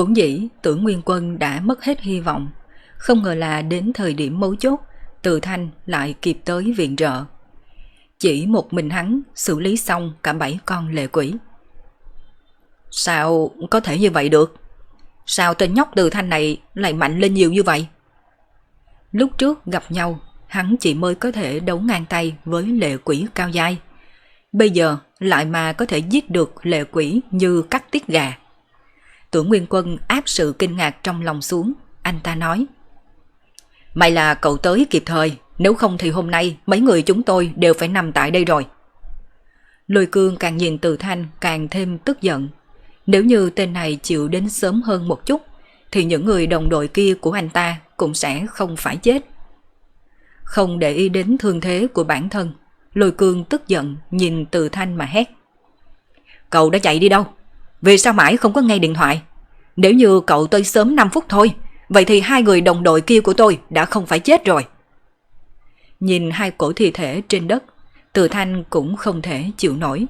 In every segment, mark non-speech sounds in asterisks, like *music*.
Vốn dĩ, tưởng Nguyên Quân đã mất hết hy vọng. Không ngờ là đến thời điểm mấu chốt, Từ Thanh lại kịp tới viện trợ. Chỉ một mình hắn xử lý xong cả bảy con lệ quỷ. Sao có thể như vậy được? Sao tên nhóc Từ Thanh này lại mạnh lên nhiều như vậy? Lúc trước gặp nhau, Hắn chỉ mới có thể đấu ngang tay với lệ quỷ cao dai Bây giờ lại mà có thể giết được lệ quỷ như cắt tiết gà. Tưởng Nguyên Quân áp sự kinh ngạc trong lòng xuống, anh ta nói. May là cậu tới kịp thời, nếu không thì hôm nay mấy người chúng tôi đều phải nằm tại đây rồi. Lôi cương càng nhìn từ thanh càng thêm tức giận. Nếu như tên này chịu đến sớm hơn một chút, thì những người đồng đội kia của anh ta cũng sẽ không phải chết. Không để ý đến thương thế của bản thân, lôi cương tức giận nhìn từ thanh mà hét. Cậu đã chạy đi đâu? Vì sao mãi không có nghe điện thoại? Nếu như cậu tới sớm 5 phút thôi, vậy thì hai người đồng đội kia của tôi đã không phải chết rồi. Nhìn hai cổ thi thể trên đất, Từ Thanh cũng không thể chịu nổi.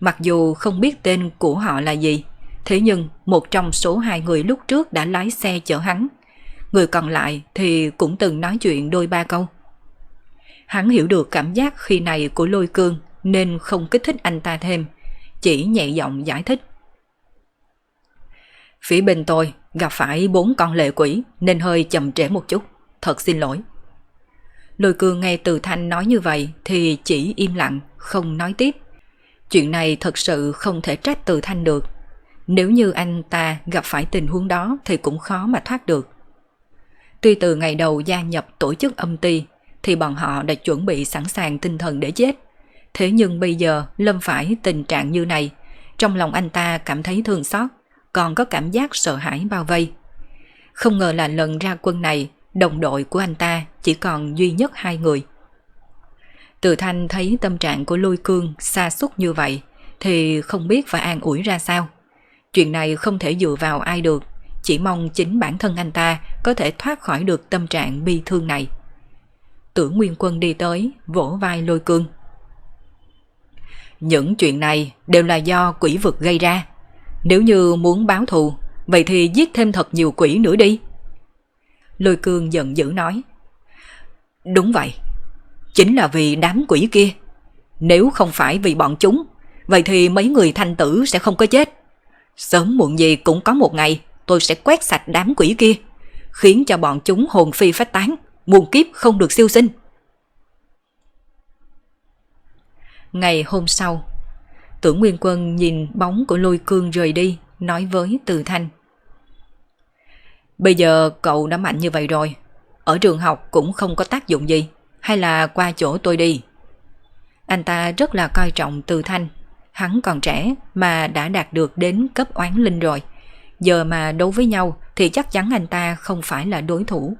Mặc dù không biết tên của họ là gì, thế nhưng một trong số hai người lúc trước đã lái xe chở hắn. Người còn lại thì cũng từng nói chuyện đôi ba câu. Hắn hiểu được cảm giác khi này của lôi cương nên không kích thích anh ta thêm, chỉ nhẹ giọng giải thích. Phía bên tôi gặp phải bốn con lệ quỷ nên hơi chậm trễ một chút. Thật xin lỗi. Lôi cương nghe từ thanh nói như vậy thì chỉ im lặng, không nói tiếp. Chuyện này thật sự không thể trách từ thanh được. Nếu như anh ta gặp phải tình huống đó thì cũng khó mà thoát được. Tuy từ ngày đầu gia nhập tổ chức âm ty thì bọn họ đã chuẩn bị sẵn sàng tinh thần để chết. Thế nhưng bây giờ lâm phải tình trạng như này, trong lòng anh ta cảm thấy thương xót còn có cảm giác sợ hãi bao vây. Không ngờ là lần ra quân này, đồng đội của anh ta chỉ còn duy nhất hai người. Từ thanh thấy tâm trạng của lôi cương xa xúc như vậy, thì không biết phải an ủi ra sao. Chuyện này không thể dựa vào ai được, chỉ mong chính bản thân anh ta có thể thoát khỏi được tâm trạng bi thương này. Tưởng Nguyên Quân đi tới, vỗ vai lôi cương. Những chuyện này đều là do quỷ vực gây ra. Nếu như muốn báo thù, vậy thì giết thêm thật nhiều quỷ nữa đi. Lôi cương giận dữ nói. Đúng vậy, chính là vì đám quỷ kia. Nếu không phải vì bọn chúng, vậy thì mấy người thanh tử sẽ không có chết. Sớm muộn gì cũng có một ngày tôi sẽ quét sạch đám quỷ kia, khiến cho bọn chúng hồn phi phách tán, muôn kiếp không được siêu sinh. Ngày hôm sau, Tưởng Nguyên Quân nhìn bóng của lôi cương rời đi, nói với Từ Thanh. Bây giờ cậu đã mạnh như vậy rồi, ở trường học cũng không có tác dụng gì, hay là qua chỗ tôi đi. Anh ta rất là coi trọng Từ Thanh, hắn còn trẻ mà đã đạt được đến cấp oán linh rồi. Giờ mà đấu với nhau thì chắc chắn anh ta không phải là đối thủ.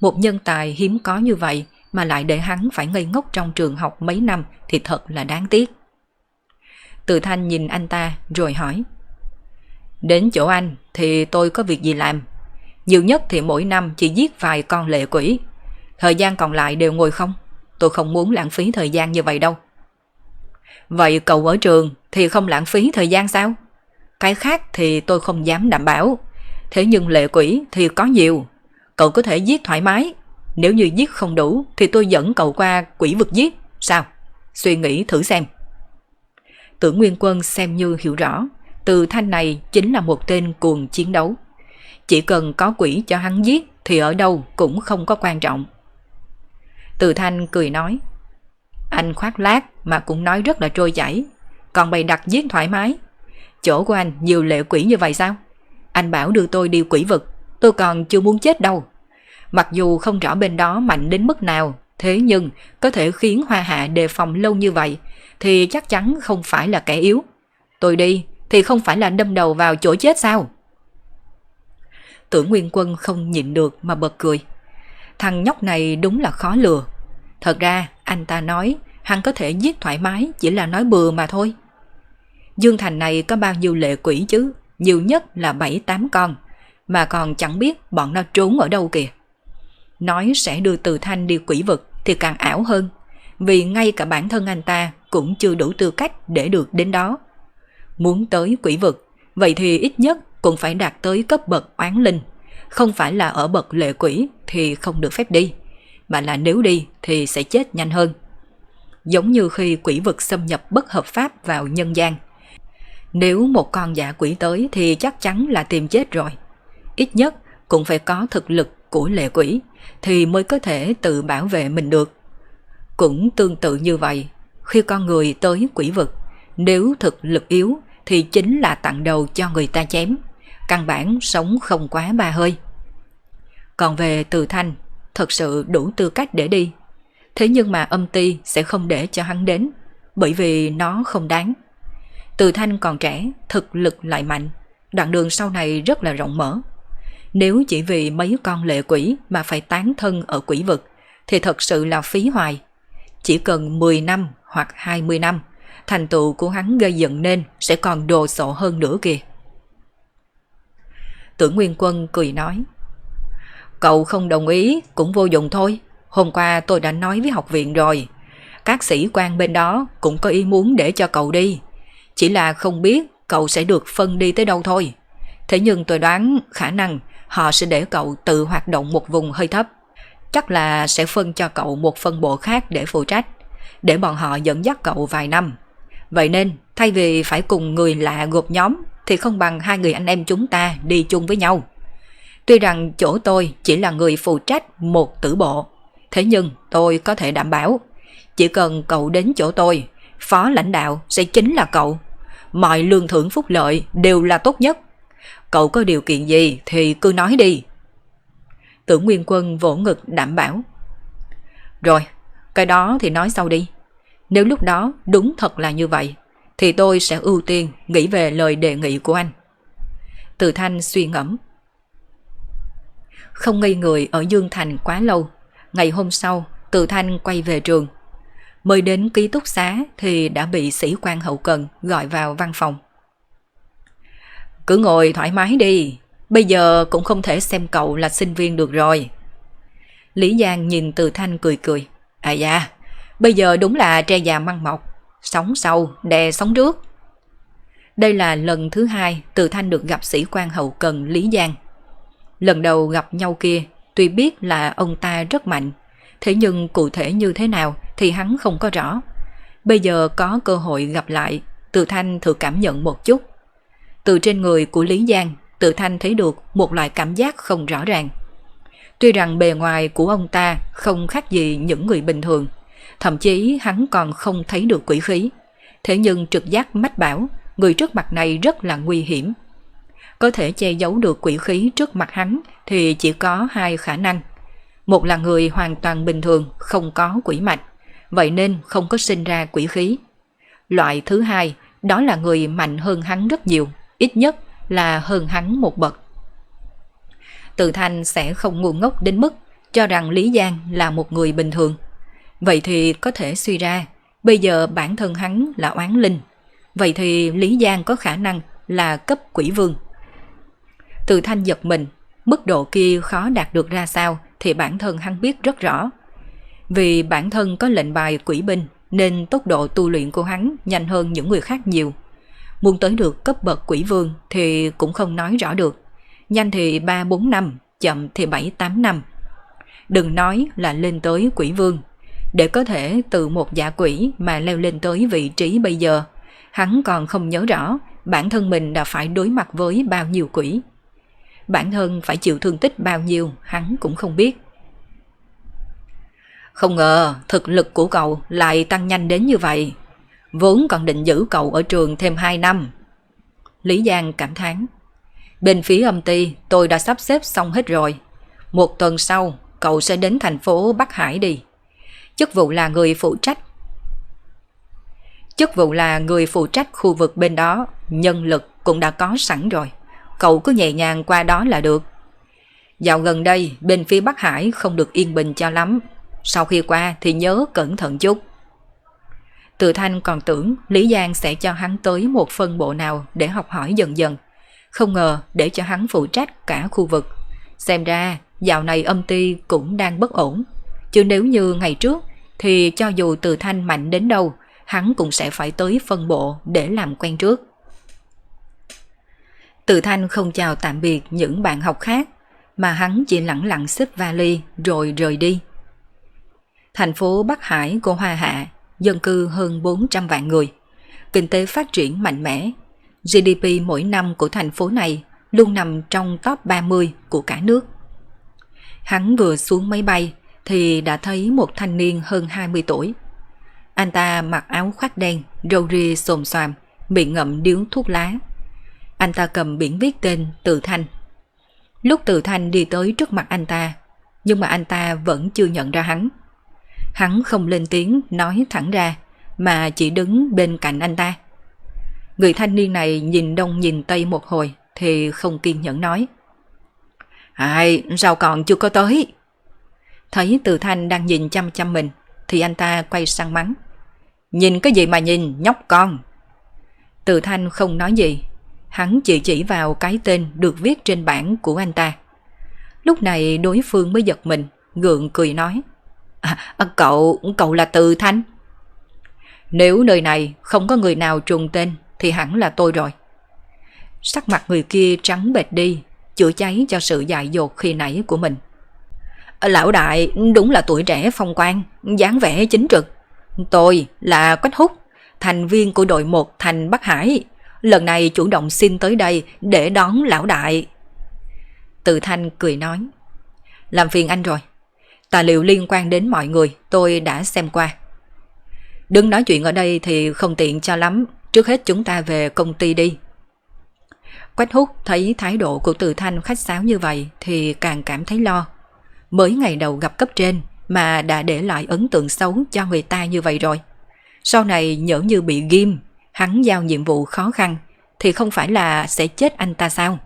Một nhân tài hiếm có như vậy mà lại để hắn phải ngây ngốc trong trường học mấy năm thì thật là đáng tiếc. Từ Thanh nhìn anh ta, rồi hỏi. Đến chỗ anh thì tôi có việc gì làm? Nhiều nhất thì mỗi năm chỉ giết vài con lệ quỷ. Thời gian còn lại đều ngồi không? Tôi không muốn lãng phí thời gian như vậy đâu. Vậy cậu ở trường thì không lãng phí thời gian sao? Cái khác thì tôi không dám đảm bảo. Thế nhưng lệ quỷ thì có nhiều. Cậu có thể giết thoải mái. Nếu như giết không đủ thì tôi dẫn cậu qua quỷ vực giết. Sao? Suy nghĩ thử xem. Tưởng Nguyên Quân xem như hiểu rõ, từ thanh này chính là một tên cuồng chiến đấu. Chỉ cần có quỷ cho hắn giết thì ở đâu cũng không có quan trọng. Từ thanh cười nói, anh khoác lác mà cũng nói rất là trôi chảy, còn bày đặt giết thoải mái. Chỗ của anh nhiều lệ quỷ như vậy sao? Anh bảo đưa tôi đi quỷ vực, tôi còn chưa muốn chết đâu. Mặc dù không rõ bên đó mạnh đến mức nào, thế nhưng có thể khiến Hoa Hạ đề phòng lâu như vậy, thì chắc chắn không phải là kẻ yếu. Tôi đi, thì không phải là đâm đầu vào chỗ chết sao? Tưởng Nguyên Quân không nhịn được mà bật cười. Thằng nhóc này đúng là khó lừa. Thật ra, anh ta nói hắn có thể giết thoải mái chỉ là nói bừa mà thôi. Dương Thành này có bao nhiêu lệ quỷ chứ, nhiều nhất là 7-8 con, mà còn chẳng biết bọn nó trốn ở đâu kìa. Nói sẽ đưa Từ Thanh đi quỷ vực thì càng ảo hơn, vì ngay cả bản thân anh ta cũng chưa đủ tư cách để được đến đó. Muốn tới quỷ vực, vậy thì ít nhất cũng phải đạt tới cấp bậc oán linh, không phải là ở bậc lệ quỷ thì không được phép đi, mà là nếu đi thì sẽ chết nhanh hơn. Giống như khi quỷ vực xâm nhập bất hợp pháp vào nhân gian. Nếu một con giả quỷ tới thì chắc chắn là tìm chết rồi. Ít nhất cũng phải có thực lực của lệ quỷ thì mới có thể tự bảo vệ mình được. Cũng tương tự như vậy, khi con người tới quỷ vực, nếu thực lực yếu thì chính là tặng đầu cho người ta chém. Căn bản sống không quá ba hơi. Còn về từ thanh, thật sự đủ tư cách để đi. Thế nhưng mà âm ti sẽ không để cho hắn đến, bởi vì nó không đáng. Từ thanh còn trẻ, thực lực lại mạnh, đoạn đường sau này rất là rộng mở. Nếu chỉ vì mấy con lệ quỷ mà phải tán thân ở quỷ vực, thì thật sự là phí hoài. Chỉ cần 10 năm hoặc 20 năm, thành tựu của hắn gây dựng nên sẽ còn đồ sộ hơn nữa kìa. Tưởng Nguyên Quân cười nói, Cậu không đồng ý cũng vô dụng thôi. Hôm qua tôi đã nói với học viện rồi. Các sĩ quan bên đó cũng có ý muốn để cho cậu đi. Chỉ là không biết cậu sẽ được phân đi tới đâu thôi. Thế nhưng tôi đoán khả năng họ sẽ để cậu tự hoạt động một vùng hơi thấp. Chắc là sẽ phân cho cậu một phân bộ khác để phụ trách, để bọn họ dẫn dắt cậu vài năm. Vậy nên, thay vì phải cùng người lạ gộp nhóm, thì không bằng hai người anh em chúng ta đi chung với nhau. Tuy rằng chỗ tôi chỉ là người phụ trách một tử bộ, thế nhưng tôi có thể đảm bảo, chỉ cần cậu đến chỗ tôi, phó lãnh đạo sẽ chính là cậu. Mọi lương thưởng phúc lợi đều là tốt nhất. Cậu có điều kiện gì thì cứ nói đi. Tưởng Nguyên Quân vỗ ngực đảm bảo. Rồi, cái đó thì nói sau đi. Nếu lúc đó đúng thật là như vậy, thì tôi sẽ ưu tiên nghĩ về lời đề nghị của anh. Từ Thanh suy ngẫm. Không ngây người ở Dương Thành quá lâu, ngày hôm sau, Từ Thanh quay về trường. Mới đến ký túc xá thì đã bị sĩ quan hậu cần gọi vào văn phòng. Cứ ngồi thoải mái đi, bây giờ cũng không thể xem cậu là sinh viên được rồi. Lý Giang nhìn Từ Thanh cười cười. À dạ, bây giờ đúng là tre già măng mọc, sống sau đè sống trước. Đây là lần thứ hai Từ Thanh được gặp sĩ quan hậu cần Lý Giang. Lần đầu gặp nhau kia, tuy biết là ông ta rất mạnh, thế nhưng cụ thể như thế nào thì hắn không có rõ. Bây giờ có cơ hội gặp lại, Từ Thanh thử cảm nhận một chút. Từ trên người của Lý Giang, tự Thanh thấy được một loại cảm giác không rõ ràng. Tuy rằng bề ngoài của ông ta không khác gì những người bình thường, thậm chí hắn còn không thấy được quỷ khí. Thế nhưng trực giác mách bảo, người trước mặt này rất là nguy hiểm. Có thể che giấu được quỷ khí trước mặt hắn thì chỉ có hai khả năng. Một là người hoàn toàn bình thường, không có quỷ mạch, vậy nên không có sinh ra quỷ khí. Loại thứ hai, đó là người mạnh hơn hắn rất nhiều, ít nhất là hơn hắn một bậc. Từ Thanh sẽ không ngu ngốc đến mức cho rằng Lý Giang là một người bình thường. Vậy thì có thể suy ra, bây giờ bản thân hắn là oán linh. Vậy thì Lý Giang có khả năng là cấp quỷ vương. Từ thanh giật mình, mức độ kia khó đạt được ra sao thì bản thân hắn biết rất rõ. Vì bản thân có lệnh bài quỷ binh nên tốc độ tu luyện của hắn nhanh hơn những người khác nhiều. Muốn tới được cấp bậc quỷ vương thì cũng không nói rõ được. Nhanh thì 3-4 năm, chậm thì 7-8 năm. Đừng nói là lên tới quỷ vương. Để có thể từ một giả quỷ mà leo lên tới vị trí bây giờ, hắn còn không nhớ rõ bản thân mình đã phải đối mặt với bao nhiêu quỷ bản thân phải chịu thương tích bao nhiêu hắn cũng không biết. Không ngờ thực lực của cậu lại tăng nhanh đến như vậy. Vốn còn định giữ cậu ở trường thêm 2 năm. Lý Giang cảm thán. Bên phía âm ty tôi đã sắp xếp xong hết rồi. Một tuần sau cậu sẽ đến thành phố Bắc Hải đi. Chức vụ là người phụ trách. Chức vụ là người phụ trách khu vực bên đó, nhân lực cũng đã có sẵn rồi. Cậu cứ nhẹ nhàng qua đó là được. Dạo gần đây, bên phía Bắc Hải không được yên bình cho lắm. Sau khi qua thì nhớ cẩn thận chút. Từ Thanh còn tưởng Lý Giang sẽ cho hắn tới một phân bộ nào để học hỏi dần dần. Không ngờ để cho hắn phụ trách cả khu vực. Xem ra dạo này âm ty cũng đang bất ổn. Chứ nếu như ngày trước thì cho dù Từ Thanh mạnh đến đâu, hắn cũng sẽ phải tới phân bộ để làm quen trước. Từ Thanh không chào tạm biệt những bạn học khác, mà hắn chỉ lặng lặng xếp vali rồi rời đi. Thành phố Bắc Hải của Hoa Hạ, dân cư hơn 400 vạn người, kinh tế phát triển mạnh mẽ. GDP mỗi năm của thành phố này luôn nằm trong top 30 của cả nước. Hắn vừa xuống máy bay thì đã thấy một thanh niên hơn 20 tuổi. Anh ta mặc áo khoác đen, râu ria xồm xoàm, miệng ngậm điếu thuốc lá. Anh ta cầm biển viết tên Từ Thanh. Lúc Từ Thanh đi tới trước mặt anh ta, nhưng mà anh ta vẫn chưa nhận ra hắn. Hắn không lên tiếng nói thẳng ra, mà chỉ đứng bên cạnh anh ta. Người thanh niên này nhìn đông nhìn tây một hồi thì không kiên nhẫn nói. Ai, sao còn chưa có tới? Thấy Từ Thanh đang nhìn chăm chăm mình thì anh ta quay sang mắng. Nhìn cái gì mà nhìn, nhóc con. Từ Thanh không nói gì, hắn chỉ chỉ vào cái tên được viết trên bảng của anh ta. Lúc này đối phương mới giật mình, gượng cười nói. À, cậu, cậu là Từ Thanh. Nếu nơi này không có người nào trùng tên thì hẳn là tôi rồi. Sắc mặt người kia trắng bệt đi, chữa cháy cho sự dại dột khi nãy của mình. À, lão đại đúng là tuổi trẻ phong quang, dáng vẻ chính trực. Tôi là Quách Húc, thành viên của đội 1 thành Bắc Hải. Lần này chủ động xin tới đây để đón lão đại. Từ Thanh cười nói. Làm phiền anh rồi. Tài liệu liên quan đến mọi người tôi đã xem qua. Đừng nói chuyện ở đây thì không tiện cho lắm. Trước hết chúng ta về công ty đi. Quách hút thấy thái độ của Từ Thanh khách sáo như vậy thì càng cảm thấy lo. Mới ngày đầu gặp cấp trên mà đã để lại ấn tượng xấu cho người ta như vậy rồi. Sau này nhỡ như bị ghim, hắn giao nhiệm vụ khó khăn thì không phải là sẽ chết anh ta sao?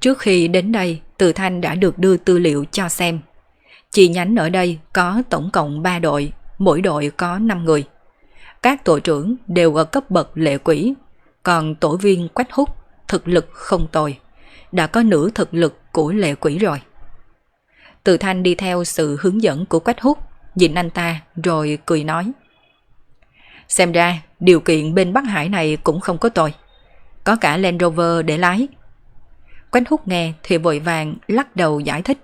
Trước khi đến đây, Từ Thanh đã được đưa tư liệu cho xem. Chi nhánh ở đây có tổng cộng 3 đội, mỗi đội có 5 người. Các tổ trưởng đều ở cấp bậc lệ quỷ, còn tổ viên Quách Hút thực lực không tồi, đã có nửa thực lực của lệ quỷ rồi. Từ Thanh đi theo sự hướng dẫn của Quách Hút, nhìn anh ta rồi cười nói. Xem ra điều kiện bên Bắc Hải này cũng không có tồi. Có cả Land Rover để lái. Quách Hút nghe thì vội vàng lắc đầu giải thích.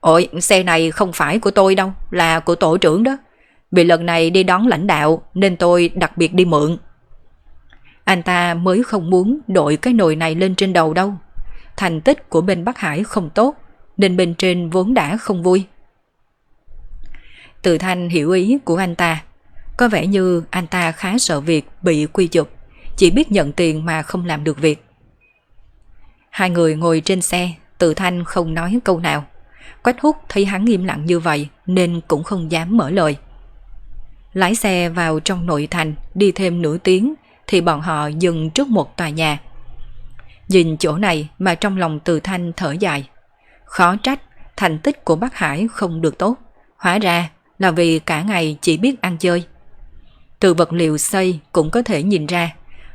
Ôi, xe này không phải của tôi đâu, là của tổ trưởng đó. Vì lần này đi đón lãnh đạo nên tôi đặc biệt đi mượn. Anh ta mới không muốn đội cái nồi này lên trên đầu đâu. Thành tích của bên Bắc Hải không tốt, nên bên trên vốn đã không vui. Từ Thanh hiểu ý của anh ta. Có vẻ như anh ta khá sợ việc bị quy chụp, chỉ biết nhận tiền mà không làm được việc. Hai người ngồi trên xe, Từ Thanh không nói câu nào. Quách hút thấy hắn im lặng như vậy nên cũng không dám mở lời. Lái xe vào trong nội thành đi thêm nửa tiếng thì bọn họ dừng trước một tòa nhà. Nhìn chỗ này mà trong lòng từ thanh thở dài. Khó trách thành tích của Bắc Hải không được tốt. Hóa ra là vì cả ngày chỉ biết ăn chơi. Từ vật liệu xây cũng có thể nhìn ra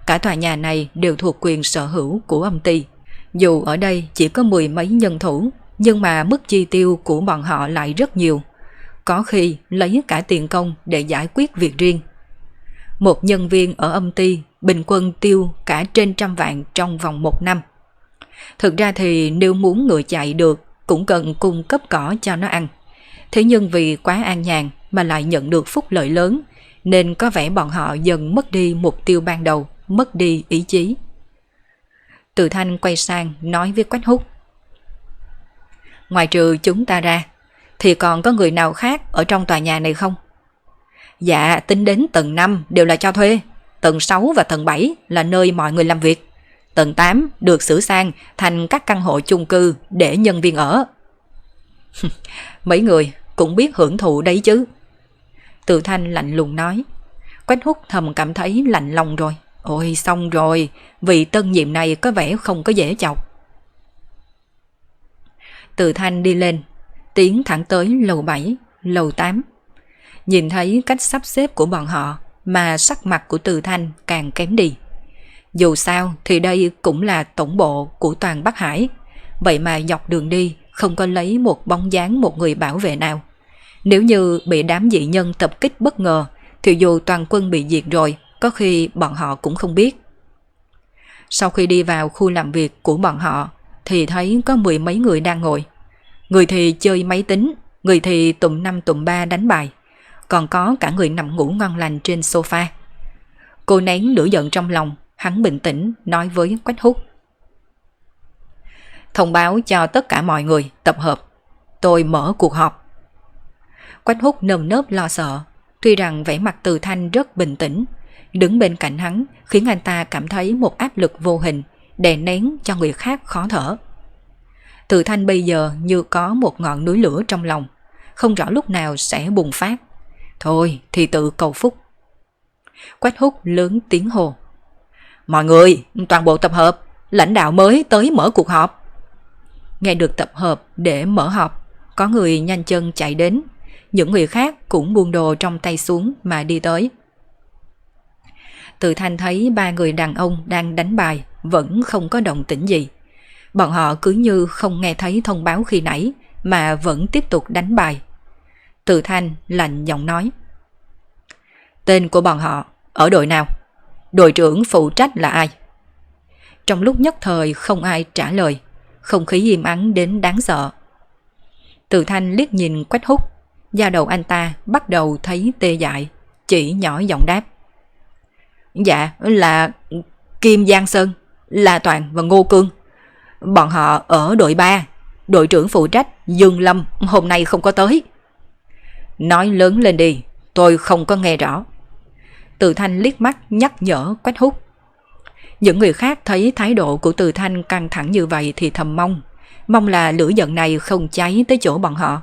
cả tòa nhà này đều thuộc quyền sở hữu của âm ty. Dù ở đây chỉ có mười mấy nhân thủ, nhưng mà mức chi tiêu của bọn họ lại rất nhiều. Có khi lấy cả tiền công để giải quyết việc riêng. Một nhân viên ở âm ty bình quân tiêu cả trên trăm vạn trong vòng một năm. Thực ra thì nếu muốn ngựa chạy được cũng cần cung cấp cỏ cho nó ăn. Thế nhưng vì quá an nhàn mà lại nhận được phúc lợi lớn nên có vẻ bọn họ dần mất đi mục tiêu ban đầu, mất đi ý chí. Từ Thanh quay sang nói với Quách Húc. Ngoài trừ chúng ta ra, thì còn có người nào khác ở trong tòa nhà này không? Dạ, tính đến tầng 5 đều là cho thuê, tầng 6 và tầng 7 là nơi mọi người làm việc. Tầng 8 được sửa sang thành các căn hộ chung cư để nhân viên ở. *laughs* Mấy người cũng biết hưởng thụ đấy chứ. Từ thanh lạnh lùng nói. Quách hút thầm cảm thấy lạnh lòng rồi. Ôi xong rồi, vị tân nhiệm này có vẻ không có dễ chọc. Từ thanh đi lên, tiến thẳng tới lầu 7, lầu 8. Nhìn thấy cách sắp xếp của bọn họ mà sắc mặt của Từ Thanh càng kém đi. Dù sao thì đây cũng là tổng bộ của toàn Bắc Hải, vậy mà dọc đường đi không có lấy một bóng dáng một người bảo vệ nào. Nếu như bị đám dị nhân tập kích bất ngờ thì dù toàn quân bị diệt rồi, có khi bọn họ cũng không biết. Sau khi đi vào khu làm việc của bọn họ thì thấy có mười mấy người đang ngồi. Người thì chơi máy tính, người thì tụm năm tụm ba đánh bài, còn có cả người nằm ngủ ngon lành trên sofa. Cô nén lửa giận trong lòng, hắn bình tĩnh nói với Quách Hút. Thông báo cho tất cả mọi người tập hợp. Tôi mở cuộc họp. Quách Hút nơm nớp lo sợ, tuy rằng vẻ mặt từ thanh rất bình tĩnh, đứng bên cạnh hắn khiến anh ta cảm thấy một áp lực vô hình, đè nén cho người khác khó thở. Từ thanh bây giờ như có một ngọn núi lửa trong lòng, không rõ lúc nào sẽ bùng phát. Thôi thì tự cầu phúc. Quách hút lớn tiếng hồ. Mọi người, toàn bộ tập hợp, lãnh đạo mới tới mở cuộc họp. Nghe được tập hợp để mở họp, có người nhanh chân chạy đến, những người khác cũng buông đồ trong tay xuống mà đi tới. Từ thanh thấy ba người đàn ông đang đánh bài vẫn không có động tĩnh gì. Bọn họ cứ như không nghe thấy thông báo khi nãy mà vẫn tiếp tục đánh bài. Từ thanh lạnh giọng nói. Tên của bọn họ ở đội nào? Đội trưởng phụ trách là ai? Trong lúc nhất thời không ai trả lời, không khí im ắng đến đáng sợ. Từ thanh liếc nhìn quách hút, da đầu anh ta bắt đầu thấy tê dại, chỉ nhỏ giọng đáp. Dạ là Kim Giang Sơn, La Toàn và Ngô Cương. Bọn họ ở đội 3, đội trưởng phụ trách Dương Lâm hôm nay không có tới. Nói lớn lên đi, tôi không có nghe rõ. Từ Thanh liếc mắt nhắc nhở Quách Hút. Những người khác thấy thái độ của Từ Thanh căng thẳng như vậy thì thầm mong. Mong là lửa giận này không cháy tới chỗ bọn họ.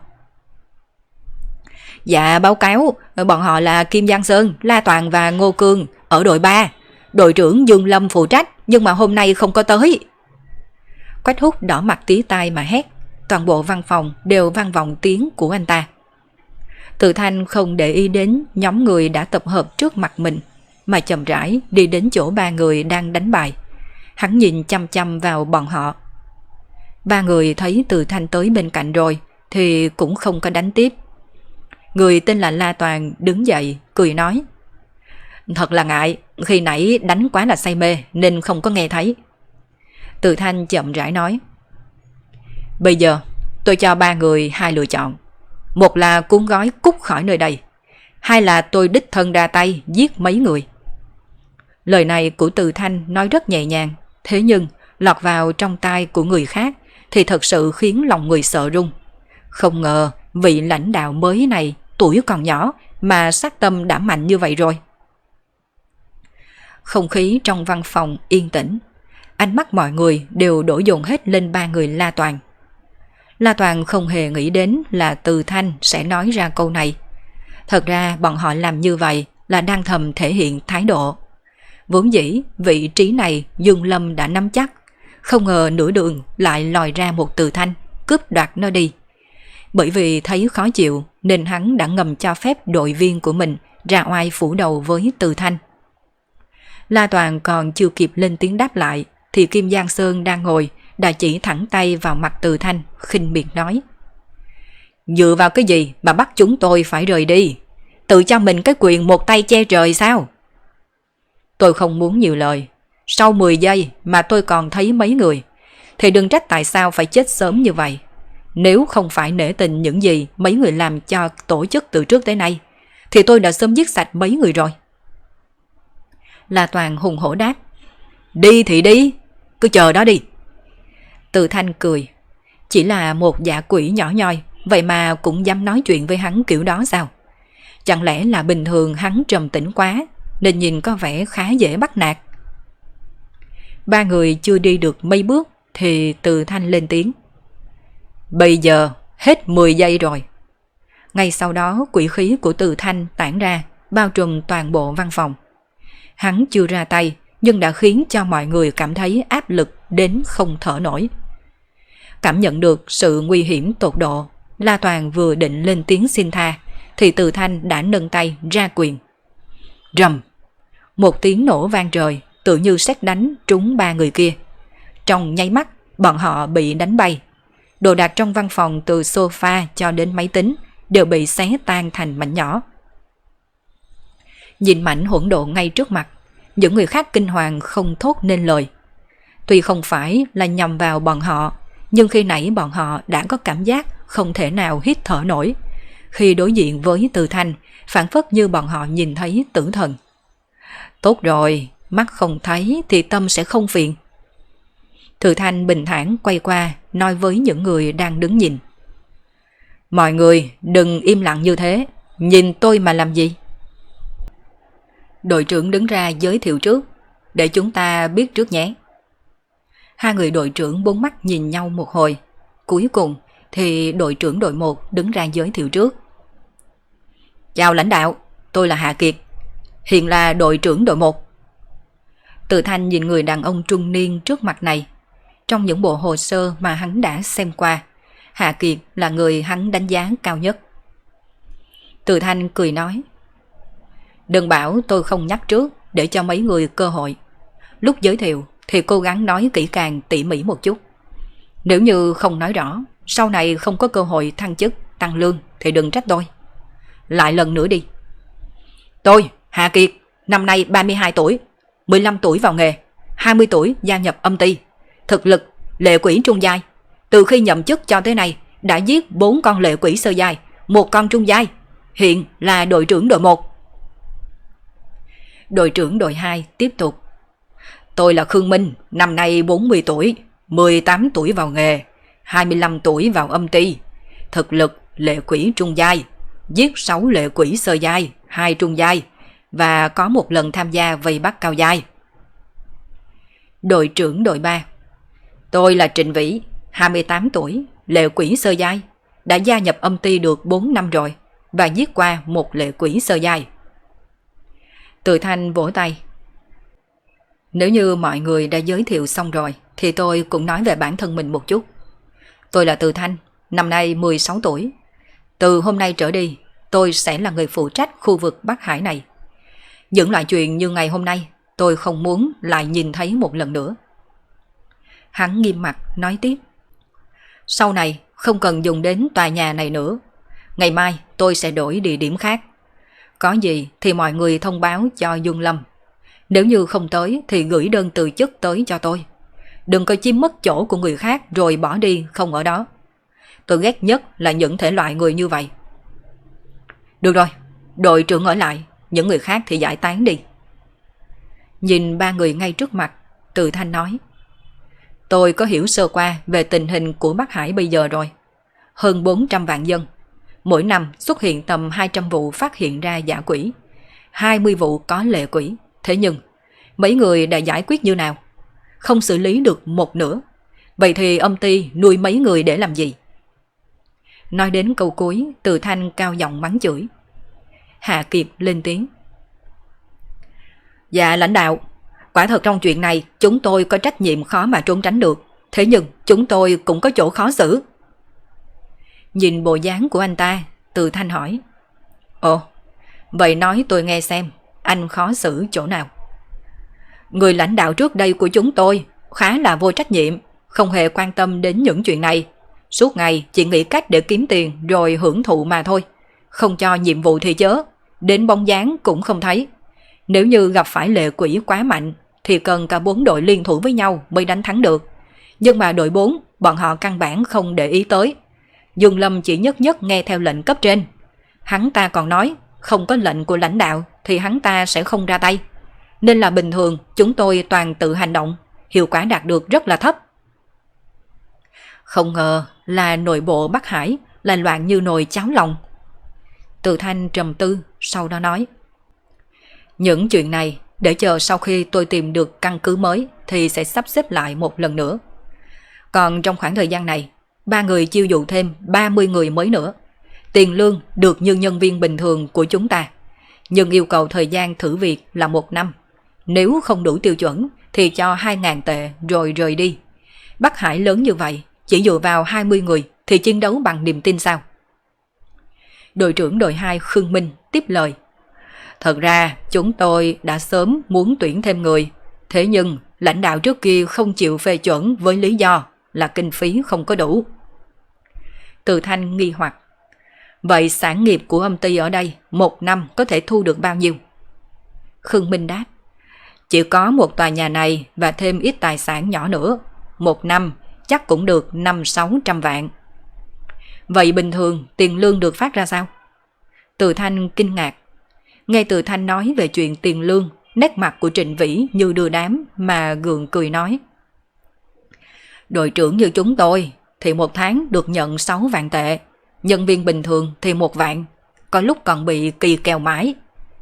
Dạ báo cáo, bọn họ là Kim Giang Sơn, La Toàn và Ngô Cương ở đội 3. Đội trưởng Dương Lâm phụ trách nhưng mà hôm nay không có tới. Quách hút đỏ mặt tí tai mà hét. Toàn bộ văn phòng đều vang vọng tiếng của anh ta. Từ thanh không để ý đến nhóm người đã tập hợp trước mặt mình, mà chậm rãi đi đến chỗ ba người đang đánh bài. Hắn nhìn chăm chăm vào bọn họ. Ba người thấy từ thanh tới bên cạnh rồi, thì cũng không có đánh tiếp. Người tên là La Toàn đứng dậy, cười nói. Thật là ngại, khi nãy đánh quá là say mê nên không có nghe thấy. Từ thanh chậm rãi nói. Bây giờ tôi cho ba người hai lựa chọn. Một là cuốn gói cút khỏi nơi đây. Hai là tôi đích thân ra tay giết mấy người. Lời này của Từ Thanh nói rất nhẹ nhàng. Thế nhưng lọt vào trong tai của người khác thì thật sự khiến lòng người sợ run. Không ngờ vị lãnh đạo mới này tuổi còn nhỏ mà sát tâm đã mạnh như vậy rồi. Không khí trong văn phòng yên tĩnh. Ánh mắt mọi người đều đổ dồn hết lên ba người La Toàn. La Toàn không hề nghĩ đến là Từ Thanh sẽ nói ra câu này. Thật ra bọn họ làm như vậy là đang thầm thể hiện thái độ. Vốn dĩ vị trí này Dương Lâm đã nắm chắc, không ngờ nửa đường lại lòi ra một Từ Thanh, cướp đoạt nó đi. Bởi vì thấy khó chịu nên hắn đã ngầm cho phép đội viên của mình ra oai phủ đầu với Từ Thanh. La Toàn còn chưa kịp lên tiếng đáp lại thì Kim Giang Sơn đang ngồi đã chỉ thẳng tay vào mặt Từ Thanh, khinh miệt nói. Dựa vào cái gì mà bắt chúng tôi phải rời đi? Tự cho mình cái quyền một tay che trời sao? Tôi không muốn nhiều lời. Sau 10 giây mà tôi còn thấy mấy người, thì đừng trách tại sao phải chết sớm như vậy. Nếu không phải nể tình những gì mấy người làm cho tổ chức từ trước tới nay, thì tôi đã sớm giết sạch mấy người rồi. là Toàn hùng hổ đáp. Đi thì đi, cứ chờ đó đi. Từ thanh cười. Chỉ là một dạ quỷ nhỏ nhoi, vậy mà cũng dám nói chuyện với hắn kiểu đó sao? Chẳng lẽ là bình thường hắn trầm tĩnh quá, nên nhìn có vẻ khá dễ bắt nạt. Ba người chưa đi được mấy bước thì từ thanh lên tiếng. Bây giờ Hết 10 giây rồi. Ngay sau đó quỷ khí của từ thanh tản ra, bao trùm toàn bộ văn phòng. Hắn chưa ra tay, nhưng đã khiến cho mọi người cảm thấy áp lực đến không thở nổi. Cảm nhận được sự nguy hiểm tột độ, La Toàn vừa định lên tiếng xin tha, thì Từ Thanh đã nâng tay ra quyền. Rầm! Một tiếng nổ vang trời, tự như xét đánh trúng ba người kia. Trong nháy mắt, bọn họ bị đánh bay. Đồ đạc trong văn phòng từ sofa cho đến máy tính đều bị xé tan thành mảnh nhỏ. Nhìn mảnh hỗn độn ngay trước mặt, những người khác kinh hoàng không thốt nên lời. Tuy không phải là nhằm vào bọn họ, nhưng khi nãy bọn họ đã có cảm giác không thể nào hít thở nổi. Khi đối diện với Từ Thanh, phản phất như bọn họ nhìn thấy tử thần. Tốt rồi, mắt không thấy thì tâm sẽ không phiền. Từ Thanh bình thản quay qua nói với những người đang đứng nhìn. Mọi người đừng im lặng như thế, nhìn tôi mà làm gì? Đội trưởng đứng ra giới thiệu trước, để chúng ta biết trước nhé. Hai người đội trưởng bốn mắt nhìn nhau một hồi. Cuối cùng thì đội trưởng đội 1 đứng ra giới thiệu trước. Chào lãnh đạo, tôi là Hạ Kiệt, hiện là đội trưởng đội 1. Từ thanh nhìn người đàn ông trung niên trước mặt này. Trong những bộ hồ sơ mà hắn đã xem qua, Hạ Kiệt là người hắn đánh giá cao nhất. Từ thanh cười nói, Đừng bảo tôi không nhắc trước để cho mấy người cơ hội. Lúc giới thiệu thì cố gắng nói kỹ càng tỉ mỉ một chút. Nếu như không nói rõ, sau này không có cơ hội thăng chức, tăng lương thì đừng trách tôi. Lại lần nữa đi. Tôi, Hạ Kiệt, năm nay 32 tuổi, 15 tuổi vào nghề, 20 tuổi gia nhập âm ty. Thực lực, lệ quỷ trung giai. Từ khi nhậm chức cho tới nay, đã giết 4 con lệ quỷ sơ giai, một con trung giai. Hiện là đội trưởng đội 1. Đội trưởng đội 2 tiếp tục. Tôi là Khương Minh, năm nay 40 tuổi, 18 tuổi vào nghề, 25 tuổi vào âm ty. Thực lực lệ quỷ trung giai, giết 6 lệ quỷ sơ giai, 2 trung giai và có một lần tham gia vây bắt cao giai. Đội trưởng đội 3 Tôi là Trịnh Vĩ, 28 tuổi, lệ quỷ sơ giai, đã gia nhập âm ty được 4 năm rồi và giết qua một lệ quỷ sơ giai. Từ thanh vỗ tay. Nếu như mọi người đã giới thiệu xong rồi, thì tôi cũng nói về bản thân mình một chút. Tôi là Từ Thanh, năm nay 16 tuổi. Từ hôm nay trở đi, tôi sẽ là người phụ trách khu vực Bắc Hải này. Những loại chuyện như ngày hôm nay, tôi không muốn lại nhìn thấy một lần nữa. Hắn nghiêm mặt nói tiếp. Sau này không cần dùng đến tòa nhà này nữa. Ngày mai tôi sẽ đổi địa điểm khác. Có gì thì mọi người thông báo cho Dương Lâm. Nếu như không tới thì gửi đơn từ chức tới cho tôi. Đừng coi chiếm mất chỗ của người khác rồi bỏ đi không ở đó. Tôi ghét nhất là những thể loại người như vậy. Được rồi, đội trưởng ở lại, những người khác thì giải tán đi. Nhìn ba người ngay trước mặt, Từ Thanh nói. Tôi có hiểu sơ qua về tình hình của Bắc Hải bây giờ rồi. Hơn 400 vạn dân. Mỗi năm xuất hiện tầm 200 vụ phát hiện ra giả quỷ. 20 vụ có lệ quỷ. Thế nhưng, mấy người đã giải quyết như nào? Không xử lý được một nửa. Vậy thì âm ty nuôi mấy người để làm gì? Nói đến câu cuối, từ thanh cao giọng mắng chửi. Hạ Kiệt lên tiếng. Dạ lãnh đạo, quả thật trong chuyện này chúng tôi có trách nhiệm khó mà trốn tránh được. Thế nhưng chúng tôi cũng có chỗ khó xử. Nhìn bộ dáng của anh ta, từ thanh hỏi. Ồ, vậy nói tôi nghe xem, anh khó xử chỗ nào? Người lãnh đạo trước đây của chúng tôi khá là vô trách nhiệm, không hề quan tâm đến những chuyện này. Suốt ngày chỉ nghĩ cách để kiếm tiền rồi hưởng thụ mà thôi. Không cho nhiệm vụ thì chớ, đến bóng dáng cũng không thấy. Nếu như gặp phải lệ quỷ quá mạnh thì cần cả bốn đội liên thủ với nhau mới đánh thắng được. Nhưng mà đội 4, bọn họ căn bản không để ý tới. Dương Lâm chỉ nhất nhất nghe theo lệnh cấp trên. Hắn ta còn nói, không có lệnh của lãnh đạo thì hắn ta sẽ không ra tay. Nên là bình thường chúng tôi toàn tự hành động, hiệu quả đạt được rất là thấp. Không ngờ là nội bộ Bắc Hải là loạn như nồi cháo lòng. Từ thanh trầm tư, sau đó nói. Những chuyện này để chờ sau khi tôi tìm được căn cứ mới thì sẽ sắp xếp lại một lần nữa. Còn trong khoảng thời gian này, ba người chiêu dụ thêm 30 người mới nữa. Tiền lương được như nhân viên bình thường của chúng ta, nhưng yêu cầu thời gian thử việc là một năm. Nếu không đủ tiêu chuẩn thì cho 2.000 tệ rồi rời đi. Bắc Hải lớn như vậy, chỉ dựa vào 20 người thì chiến đấu bằng niềm tin sao? Đội trưởng đội 2 Khương Minh tiếp lời. Thật ra chúng tôi đã sớm muốn tuyển thêm người, thế nhưng lãnh đạo trước kia không chịu phê chuẩn với lý do là kinh phí không có đủ. Từ Thanh nghi hoặc. Vậy sản nghiệp của âm ty ở đây một năm có thể thu được bao nhiêu? Khương Minh đáp. Chỉ có một tòa nhà này và thêm ít tài sản nhỏ nữa. Một năm chắc cũng được 5-600 vạn. Vậy bình thường tiền lương được phát ra sao? Từ Thanh kinh ngạc. Nghe Từ Thanh nói về chuyện tiền lương, nét mặt của Trịnh Vĩ như đưa đám mà gượng cười nói. Đội trưởng như chúng tôi thì một tháng được nhận 6 vạn tệ, nhân viên bình thường thì một vạn, có lúc còn bị kỳ kèo mãi,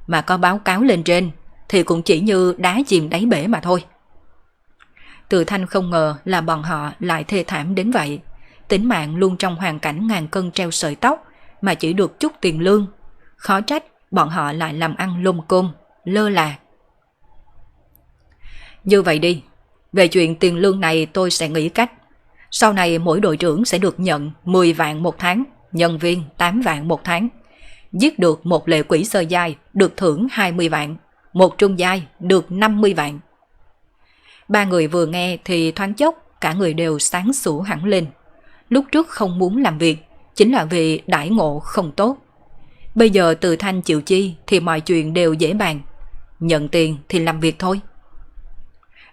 mà có báo cáo lên trên thì cũng chỉ như đá chìm đáy bể mà thôi. Từ Thanh không ngờ là bọn họ lại thê thảm đến vậy. Tính mạng luôn trong hoàn cảnh ngàn cân treo sợi tóc mà chỉ được chút tiền lương. Khó trách bọn họ lại làm ăn lung côm, lơ là. Như vậy đi, về chuyện tiền lương này tôi sẽ nghĩ cách. Sau này mỗi đội trưởng sẽ được nhận 10 vạn một tháng, nhân viên 8 vạn một tháng. Giết được một lệ quỷ sơ giai được thưởng 20 vạn, một trung giai được 50 vạn. Ba người vừa nghe thì thoáng chốc cả người đều sáng sủa hẳn lên. Lúc trước không muốn làm việc chính là vì đãi ngộ không tốt. Bây giờ từ thanh chịu chi thì mọi chuyện đều dễ bàn. Nhận tiền thì làm việc thôi.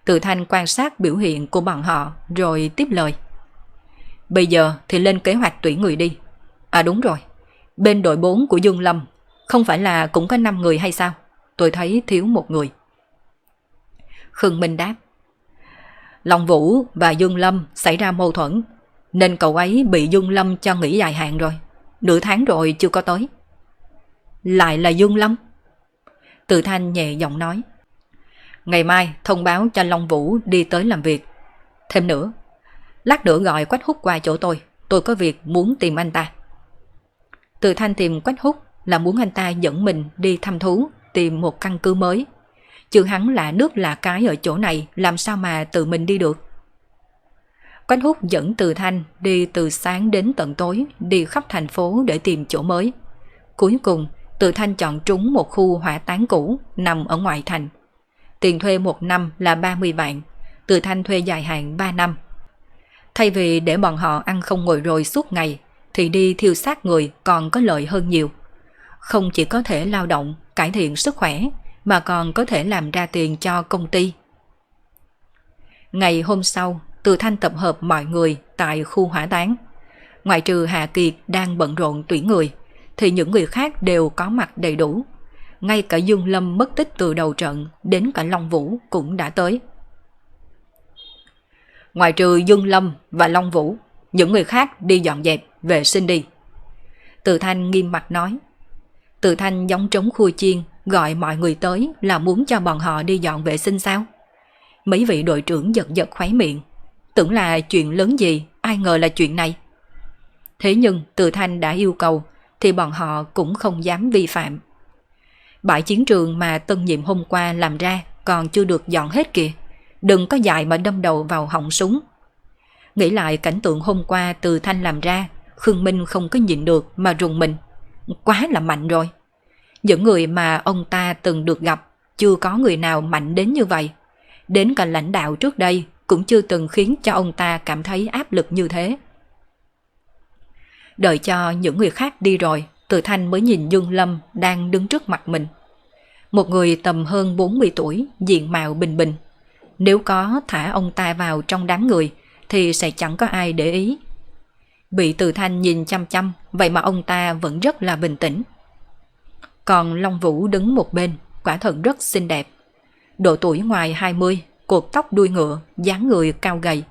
Từ thanh quan sát biểu hiện của bọn họ rồi tiếp lời. Bây giờ thì lên kế hoạch tuyển người đi. À đúng rồi, bên đội 4 của Dương Lâm không phải là cũng có 5 người hay sao? Tôi thấy thiếu một người. Khương Minh đáp. Long Vũ và Dương Lâm xảy ra mâu thuẫn, nên cậu ấy bị Dương Lâm cho nghỉ dài hạn rồi. Nửa tháng rồi chưa có tới. Lại là Dương Lâm? Từ Thanh nhẹ giọng nói. Ngày mai thông báo cho Long Vũ đi tới làm việc. Thêm nữa, lát nữa gọi Quách Hút qua chỗ tôi, tôi có việc muốn tìm anh ta. Từ Thanh tìm Quách Hút là muốn anh ta dẫn mình đi thăm thú, tìm một căn cứ mới Chứ hắn là nước là cái ở chỗ này làm sao mà tự mình đi được. Quách hút dẫn từ thanh đi từ sáng đến tận tối đi khắp thành phố để tìm chỗ mới. Cuối cùng, từ thanh chọn trúng một khu hỏa táng cũ nằm ở ngoại thành. Tiền thuê một năm là 30 vạn, từ thanh thuê dài hạn 3 năm. Thay vì để bọn họ ăn không ngồi rồi suốt ngày, thì đi thiêu sát người còn có lợi hơn nhiều. Không chỉ có thể lao động, cải thiện sức khỏe, mà còn có thể làm ra tiền cho công ty. Ngày hôm sau, Từ Thanh tập hợp mọi người tại khu hỏa táng. Ngoại trừ Hà Kiệt đang bận rộn tuyển người, thì những người khác đều có mặt đầy đủ. Ngay cả Dương Lâm mất tích từ đầu trận đến cả Long Vũ cũng đã tới. Ngoài trừ Dương Lâm và Long Vũ, những người khác đi dọn dẹp, vệ sinh đi. Từ Thanh nghiêm mặt nói. Từ Thanh giống trống khui chiên gọi mọi người tới là muốn cho bọn họ đi dọn vệ sinh sao? Mấy vị đội trưởng giật giật khoái miệng. Tưởng là chuyện lớn gì, ai ngờ là chuyện này. Thế nhưng Từ Thanh đã yêu cầu thì bọn họ cũng không dám vi phạm. Bãi chiến trường mà tân nhiệm hôm qua làm ra còn chưa được dọn hết kìa. Đừng có dại mà đâm đầu vào họng súng. Nghĩ lại cảnh tượng hôm qua Từ Thanh làm ra, Khương Minh không có nhịn được mà rùng mình. Quá là mạnh rồi. Những người mà ông ta từng được gặp chưa có người nào mạnh đến như vậy. Đến cả lãnh đạo trước đây cũng chưa từng khiến cho ông ta cảm thấy áp lực như thế. Đợi cho những người khác đi rồi, Từ Thanh mới nhìn Dương Lâm đang đứng trước mặt mình. Một người tầm hơn 40 tuổi, diện mạo bình bình. Nếu có thả ông ta vào trong đám người thì sẽ chẳng có ai để ý. Bị Từ Thanh nhìn chăm chăm, vậy mà ông ta vẫn rất là bình tĩnh. Còn Long Vũ đứng một bên, quả thật rất xinh đẹp. Độ tuổi ngoài 20, cột tóc đuôi ngựa, dáng người cao gầy.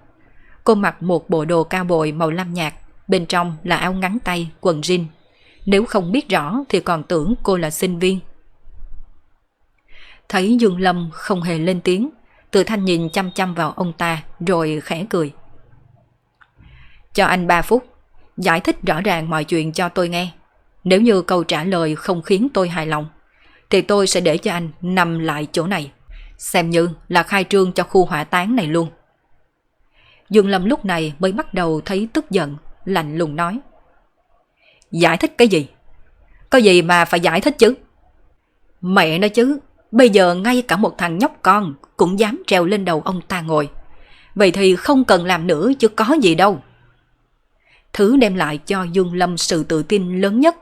Cô mặc một bộ đồ cao bồi màu lam nhạt, bên trong là áo ngắn tay, quần jean. Nếu không biết rõ thì còn tưởng cô là sinh viên. Thấy Dương Lâm không hề lên tiếng, Từ Thanh nhìn chăm chăm vào ông ta rồi khẽ cười. Cho anh 3 phút, giải thích rõ ràng mọi chuyện cho tôi nghe. Nếu như câu trả lời không khiến tôi hài lòng, thì tôi sẽ để cho anh nằm lại chỗ này. Xem như là khai trương cho khu hỏa táng này luôn. Dương Lâm lúc này mới bắt đầu thấy tức giận, lạnh lùng nói. Giải thích cái gì? Có gì mà phải giải thích chứ? Mẹ nói chứ, bây giờ ngay cả một thằng nhóc con cũng dám treo lên đầu ông ta ngồi. Vậy thì không cần làm nữa chứ có gì đâu. Thứ đem lại cho Dương Lâm sự tự tin lớn nhất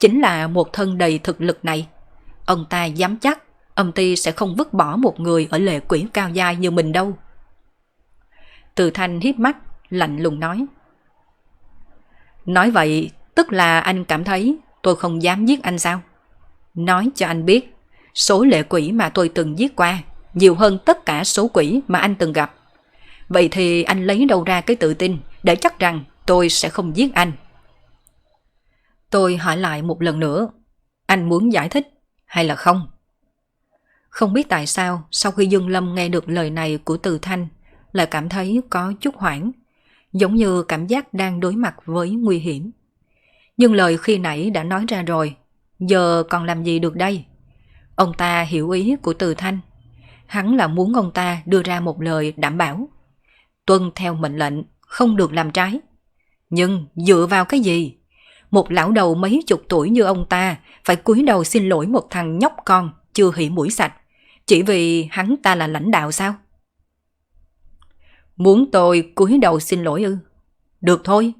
chính là một thân đầy thực lực này. Ông ta dám chắc ông Ti sẽ không vứt bỏ một người ở lệ quỷ cao dai như mình đâu. Từ thanh hiếp mắt, lạnh lùng nói. Nói vậy, tức là anh cảm thấy tôi không dám giết anh sao? Nói cho anh biết, số lệ quỷ mà tôi từng giết qua nhiều hơn tất cả số quỷ mà anh từng gặp. Vậy thì anh lấy đâu ra cái tự tin để chắc rằng tôi sẽ không giết anh? Tôi hỏi lại một lần nữa, anh muốn giải thích hay là không? Không biết tại sao sau khi Dương Lâm nghe được lời này của Từ Thanh lại cảm thấy có chút hoảng, giống như cảm giác đang đối mặt với nguy hiểm. Nhưng lời khi nãy đã nói ra rồi, giờ còn làm gì được đây? Ông ta hiểu ý của Từ Thanh. Hắn là muốn ông ta đưa ra một lời đảm bảo. Tuân theo mệnh lệnh, không được làm trái. Nhưng dựa vào cái gì? Một lão đầu mấy chục tuổi như ông ta phải cúi đầu xin lỗi một thằng nhóc con chưa hỉ mũi sạch. Chỉ vì hắn ta là lãnh đạo sao? Muốn tôi cúi đầu xin lỗi ư? Được thôi.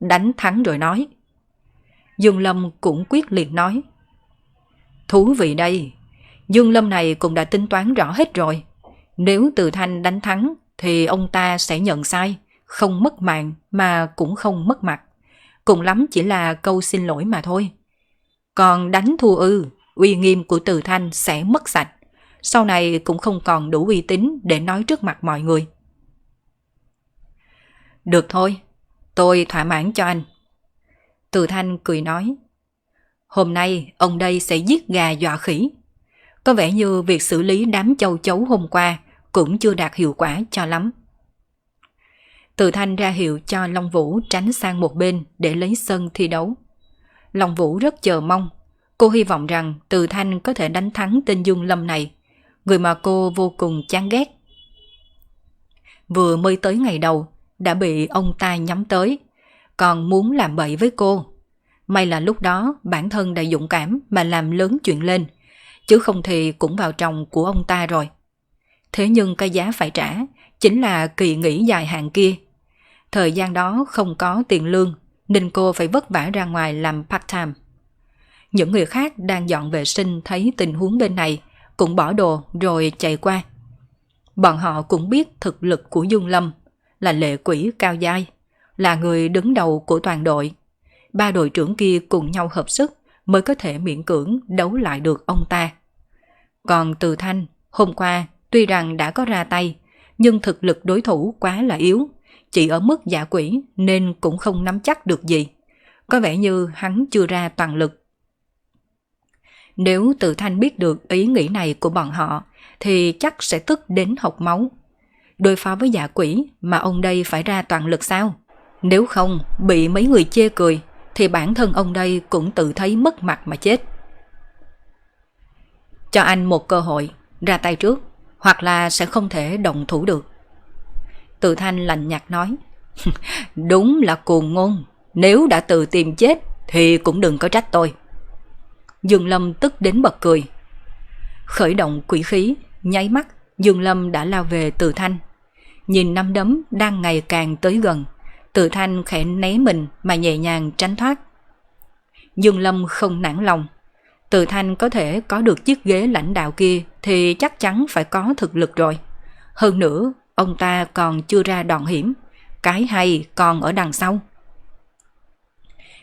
Đánh thắng rồi nói. Dương Lâm cũng quyết liệt nói. Thú vị đây. Dương Lâm này cũng đã tính toán rõ hết rồi. Nếu Từ Thanh đánh thắng thì ông ta sẽ nhận sai, không mất mạng mà cũng không mất mặt. Cùng lắm chỉ là câu xin lỗi mà thôi. Còn đánh thua ư, uy nghiêm của Từ Thanh sẽ mất sạch. Sau này cũng không còn đủ uy tín để nói trước mặt mọi người. Được thôi, tôi thỏa mãn cho anh. Từ Thanh cười nói. Hôm nay ông đây sẽ giết gà dọa khỉ. Có vẻ như việc xử lý đám châu chấu hôm qua cũng chưa đạt hiệu quả cho lắm. Từ Thanh ra hiệu cho Long Vũ tránh sang một bên để lấy sân thi đấu. Long Vũ rất chờ mong. Cô hy vọng rằng Từ Thanh có thể đánh thắng tên Dương Lâm này, người mà cô vô cùng chán ghét. Vừa mới tới ngày đầu, đã bị ông ta nhắm tới, còn muốn làm bậy với cô. May là lúc đó bản thân đã dũng cảm mà làm lớn chuyện lên, chứ không thì cũng vào chồng của ông ta rồi. Thế nhưng cái giá phải trả chính là kỳ nghỉ dài hạn kia. Thời gian đó không có tiền lương, nên cô phải vất vả ra ngoài làm part-time. Những người khác đang dọn vệ sinh thấy tình huống bên này, cũng bỏ đồ rồi chạy qua. Bọn họ cũng biết thực lực của Dương Lâm là lệ quỷ cao dai, là người đứng đầu của toàn đội. Ba đội trưởng kia cùng nhau hợp sức mới có thể miễn cưỡng đấu lại được ông ta. Còn Từ Thanh, hôm qua tuy rằng đã có ra tay, nhưng thực lực đối thủ quá là yếu, chỉ ở mức giả quỷ nên cũng không nắm chắc được gì. Có vẻ như hắn chưa ra toàn lực. Nếu Từ Thanh biết được ý nghĩ này của bọn họ, thì chắc sẽ tức đến học máu đối phó với giả quỷ mà ông đây phải ra toàn lực sao? Nếu không, bị mấy người chê cười, thì bản thân ông đây cũng tự thấy mất mặt mà chết. Cho anh một cơ hội, ra tay trước, hoặc là sẽ không thể đồng thủ được. Từ thanh lạnh nhạt nói, *laughs* đúng là cuồng ngôn, nếu đã tự tìm chết thì cũng đừng có trách tôi. Dương Lâm tức đến bật cười. Khởi động quỷ khí, nháy mắt Dương Lâm đã lao về Từ Thanh. Nhìn năm đấm đang ngày càng tới gần, Từ Thanh khẽ né mình mà nhẹ nhàng tránh thoát. Dương Lâm không nản lòng. Từ Thanh có thể có được chiếc ghế lãnh đạo kia thì chắc chắn phải có thực lực rồi. Hơn nữa, ông ta còn chưa ra đòn hiểm. Cái hay còn ở đằng sau.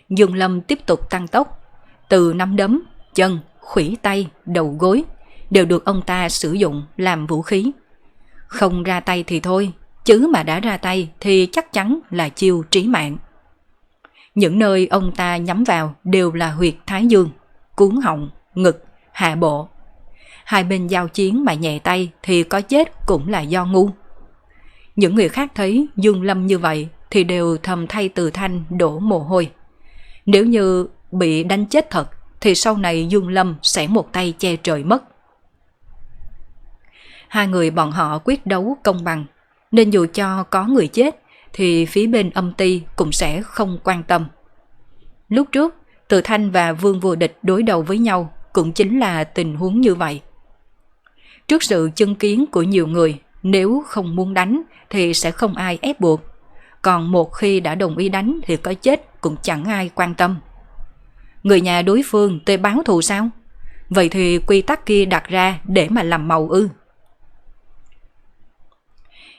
Dương Lâm tiếp tục tăng tốc. Từ năm đấm, chân, khủy tay, đầu gối đều được ông ta sử dụng làm vũ khí. Không ra tay thì thôi, chứ mà đã ra tay thì chắc chắn là chiêu trí mạng. Những nơi ông ta nhắm vào đều là huyệt thái dương, cuốn họng, ngực, hạ bộ. Hai bên giao chiến mà nhẹ tay thì có chết cũng là do ngu. Những người khác thấy Dương Lâm như vậy thì đều thầm thay từ thanh đổ mồ hôi. Nếu như bị đánh chết thật thì sau này Dương Lâm sẽ một tay che trời mất. Hai người bọn họ quyết đấu công bằng, nên dù cho có người chết thì phía bên âm ty cũng sẽ không quan tâm. Lúc trước, Từ Thanh và Vương Vô Địch đối đầu với nhau cũng chính là tình huống như vậy. Trước sự chứng kiến của nhiều người, nếu không muốn đánh thì sẽ không ai ép buộc. Còn một khi đã đồng ý đánh thì có chết cũng chẳng ai quan tâm. Người nhà đối phương tê báo thù sao? Vậy thì quy tắc kia đặt ra để mà làm màu ư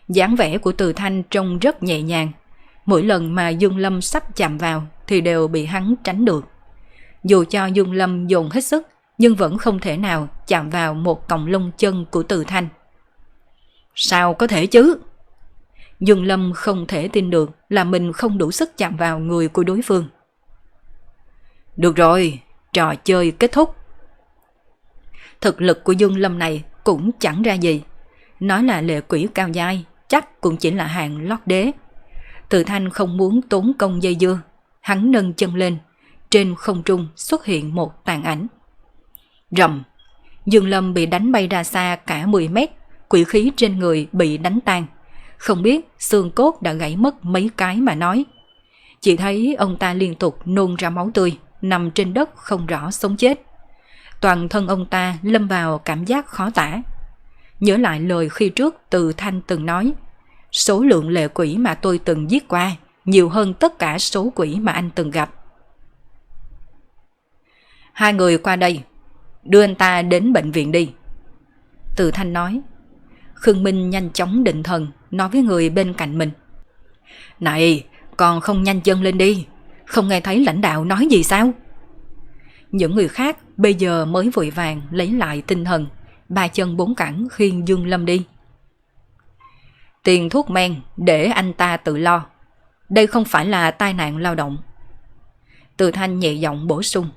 dáng vẻ của Từ Thanh trông rất nhẹ nhàng. Mỗi lần mà Dương Lâm sắp chạm vào thì đều bị hắn tránh được. Dù cho Dương Lâm dồn hết sức nhưng vẫn không thể nào chạm vào một cọng lông chân của Từ Thanh. Sao có thể chứ? Dương Lâm không thể tin được là mình không đủ sức chạm vào người của đối phương. Được rồi, trò chơi kết thúc. Thực lực của Dương Lâm này cũng chẳng ra gì. Nói là lệ quỷ cao dai, chắc cũng chỉ là hàng lót đế. Từ thanh không muốn tốn công dây dưa. Hắn nâng chân lên. Trên không trung xuất hiện một tàn ảnh. Rầm. Dương Lâm bị đánh bay ra xa cả 10 mét. Quỷ khí trên người bị đánh tan. Không biết xương cốt đã gãy mất mấy cái mà nói. Chỉ thấy ông ta liên tục nôn ra máu tươi nằm trên đất không rõ sống chết. Toàn thân ông ta lâm vào cảm giác khó tả. Nhớ lại lời khi trước từ Thanh từng nói, số lượng lệ quỷ mà tôi từng giết qua nhiều hơn tất cả số quỷ mà anh từng gặp. Hai người qua đây, đưa anh ta đến bệnh viện đi. Từ Thanh nói. Khương Minh nhanh chóng định thần, nói với người bên cạnh mình. Này, còn không nhanh chân lên đi, không nghe thấy lãnh đạo nói gì sao? Những người khác bây giờ mới vội vàng lấy lại tinh thần, ba chân bốn cẳng khiêng Dương Lâm đi. Tiền thuốc men để anh ta tự lo. Đây không phải là tai nạn lao động. Từ thanh nhẹ giọng bổ sung.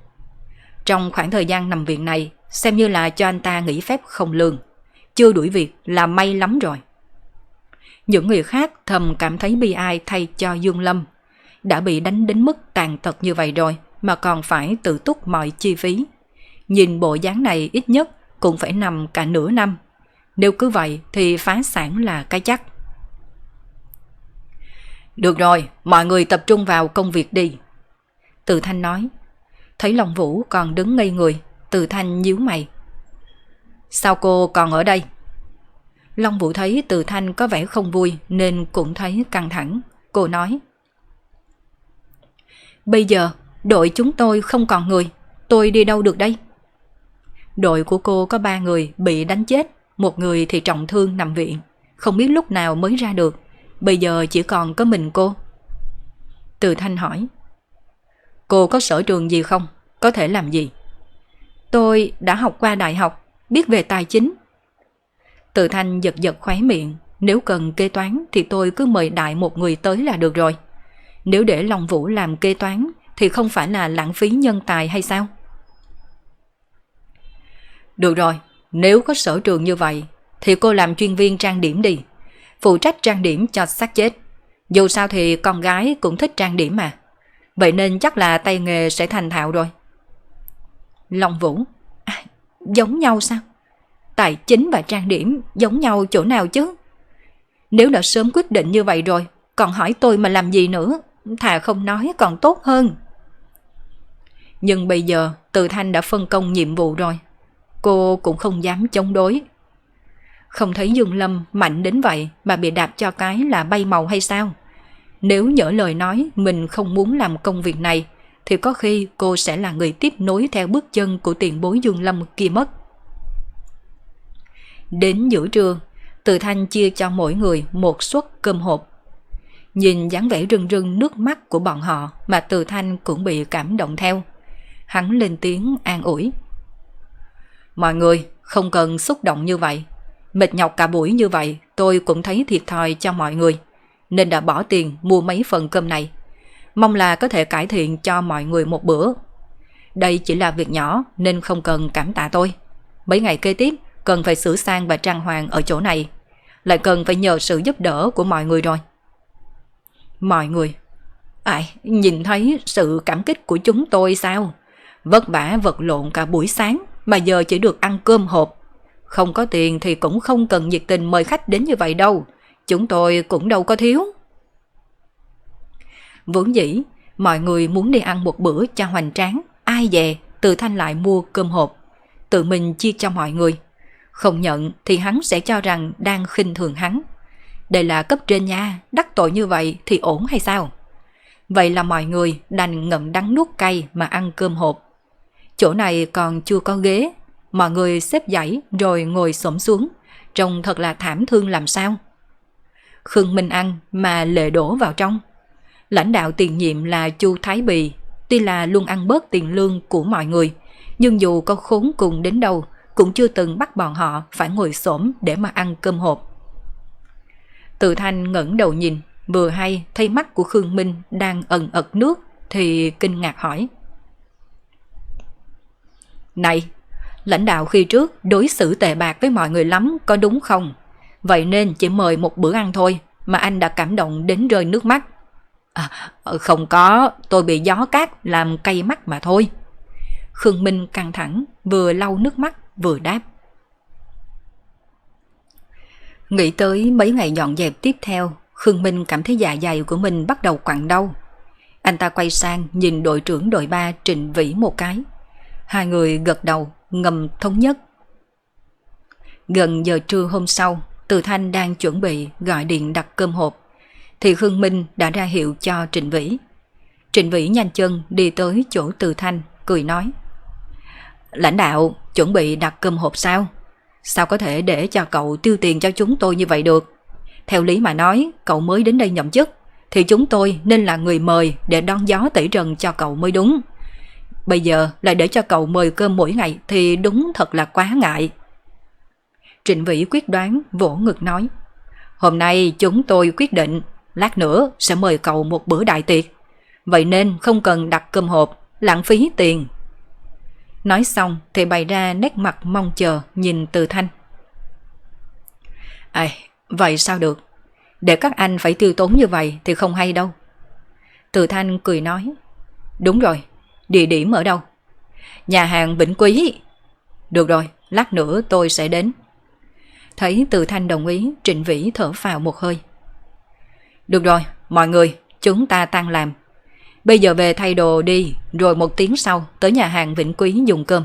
Trong khoảng thời gian nằm viện này, xem như là cho anh ta nghỉ phép không lương. Chưa đuổi việc là may lắm rồi. Những người khác thầm cảm thấy bi ai thay cho Dương Lâm đã bị đánh đến mức tàn tật như vậy rồi mà còn phải tự túc mọi chi phí. Nhìn bộ dáng này ít nhất cũng phải nằm cả nửa năm. Nếu cứ vậy thì phá sản là cái chắc. Được rồi, mọi người tập trung vào công việc đi. Từ Thanh nói. Thấy Long Vũ còn đứng ngây người, Từ Thanh nhíu mày. Sao cô còn ở đây? Long Vũ thấy Từ Thanh có vẻ không vui nên cũng thấy căng thẳng. Cô nói. Bây giờ đội chúng tôi không còn người, tôi đi đâu được đây? Đội của cô có ba người bị đánh chết, một người thì trọng thương nằm viện, không biết lúc nào mới ra được, bây giờ chỉ còn có mình cô. Từ Thanh hỏi, cô có sở trường gì không? Có thể làm gì? Tôi đã học qua đại học, biết về tài chính. Từ Thanh giật giật khóe miệng, nếu cần kế toán thì tôi cứ mời đại một người tới là được rồi. Nếu để Long Vũ làm kế toán thì không phải là lãng phí nhân tài hay sao? Được rồi, nếu có sở trường như vậy thì cô làm chuyên viên trang điểm đi. Phụ trách trang điểm cho xác chết. Dù sao thì con gái cũng thích trang điểm mà. Vậy nên chắc là tay nghề sẽ thành thạo rồi. Long Vũ, à, giống nhau sao? Tài chính và trang điểm giống nhau chỗ nào chứ? Nếu đã sớm quyết định như vậy rồi, còn hỏi tôi mà làm gì nữa? thà không nói còn tốt hơn. Nhưng bây giờ Từ Thanh đã phân công nhiệm vụ rồi. Cô cũng không dám chống đối. Không thấy Dương Lâm mạnh đến vậy mà bị đạp cho cái là bay màu hay sao? Nếu nhỡ lời nói mình không muốn làm công việc này thì có khi cô sẽ là người tiếp nối theo bước chân của tiền bối Dương Lâm kia mất. Đến giữa trưa, Từ Thanh chia cho mỗi người một suất cơm hộp Nhìn dáng vẻ rưng rưng nước mắt của bọn họ mà Từ Thanh cũng bị cảm động theo. Hắn lên tiếng an ủi. Mọi người không cần xúc động như vậy. Mệt nhọc cả buổi như vậy tôi cũng thấy thiệt thòi cho mọi người. Nên đã bỏ tiền mua mấy phần cơm này. Mong là có thể cải thiện cho mọi người một bữa. Đây chỉ là việc nhỏ nên không cần cảm tạ tôi. Mấy ngày kế tiếp cần phải sửa sang và trang hoàng ở chỗ này. Lại cần phải nhờ sự giúp đỡ của mọi người rồi. Mọi người, ai nhìn thấy sự cảm kích của chúng tôi sao? Vất vả vật lộn cả buổi sáng mà giờ chỉ được ăn cơm hộp. Không có tiền thì cũng không cần nhiệt tình mời khách đến như vậy đâu. Chúng tôi cũng đâu có thiếu. Vốn dĩ, mọi người muốn đi ăn một bữa cho hoành tráng. Ai về, tự thanh lại mua cơm hộp. Tự mình chia cho mọi người. Không nhận thì hắn sẽ cho rằng đang khinh thường hắn. Đây là cấp trên nha, đắc tội như vậy thì ổn hay sao? Vậy là mọi người đành ngậm đắng nuốt cay mà ăn cơm hộp. Chỗ này còn chưa có ghế, mọi người xếp dãy rồi ngồi xổm xuống, trông thật là thảm thương làm sao. Khương Minh ăn mà lệ đổ vào trong. Lãnh đạo tiền nhiệm là Chu Thái Bì, tuy là luôn ăn bớt tiền lương của mọi người, nhưng dù có khốn cùng đến đâu cũng chưa từng bắt bọn họ phải ngồi xổm để mà ăn cơm hộp. Từ thanh ngẩng đầu nhìn, vừa hay thấy mắt của Khương Minh đang ẩn ật nước thì kinh ngạc hỏi. Này, lãnh đạo khi trước đối xử tệ bạc với mọi người lắm có đúng không? Vậy nên chỉ mời một bữa ăn thôi mà anh đã cảm động đến rơi nước mắt. À, không có, tôi bị gió cát làm cay mắt mà thôi. Khương Minh căng thẳng, vừa lau nước mắt vừa đáp. Nghĩ tới mấy ngày dọn dẹp tiếp theo, Khương Minh cảm thấy dạ dày của mình bắt đầu quặn đau. Anh ta quay sang nhìn đội trưởng đội 3 Trịnh Vĩ một cái. Hai người gật đầu, ngầm thống nhất. Gần giờ trưa hôm sau, Từ Thanh đang chuẩn bị gọi điện đặt cơm hộp, thì Khương Minh đã ra hiệu cho Trịnh Vĩ. Trịnh Vĩ nhanh chân đi tới chỗ Từ Thanh, cười nói. Lãnh đạo, chuẩn bị đặt cơm hộp sao? Sao có thể để cho cậu tiêu tiền cho chúng tôi như vậy được? Theo lý mà nói, cậu mới đến đây nhậm chức, thì chúng tôi nên là người mời để đón gió tẩy trần cho cậu mới đúng. Bây giờ lại để cho cậu mời cơm mỗi ngày thì đúng thật là quá ngại. Trịnh Vĩ quyết đoán vỗ ngực nói. Hôm nay chúng tôi quyết định, lát nữa sẽ mời cậu một bữa đại tiệc. Vậy nên không cần đặt cơm hộp, lãng phí tiền. Nói xong thì bày ra nét mặt mong chờ nhìn từ thanh. À, vậy sao được? Để các anh phải tiêu tốn như vậy thì không hay đâu. Từ thanh cười nói. Đúng rồi, địa điểm ở đâu? Nhà hàng Vĩnh Quý. Được rồi, lát nữa tôi sẽ đến. Thấy từ thanh đồng ý, Trịnh Vĩ thở phào một hơi. Được rồi, mọi người, chúng ta tăng làm, Bây giờ về thay đồ đi, rồi một tiếng sau tới nhà hàng Vĩnh Quý dùng cơm.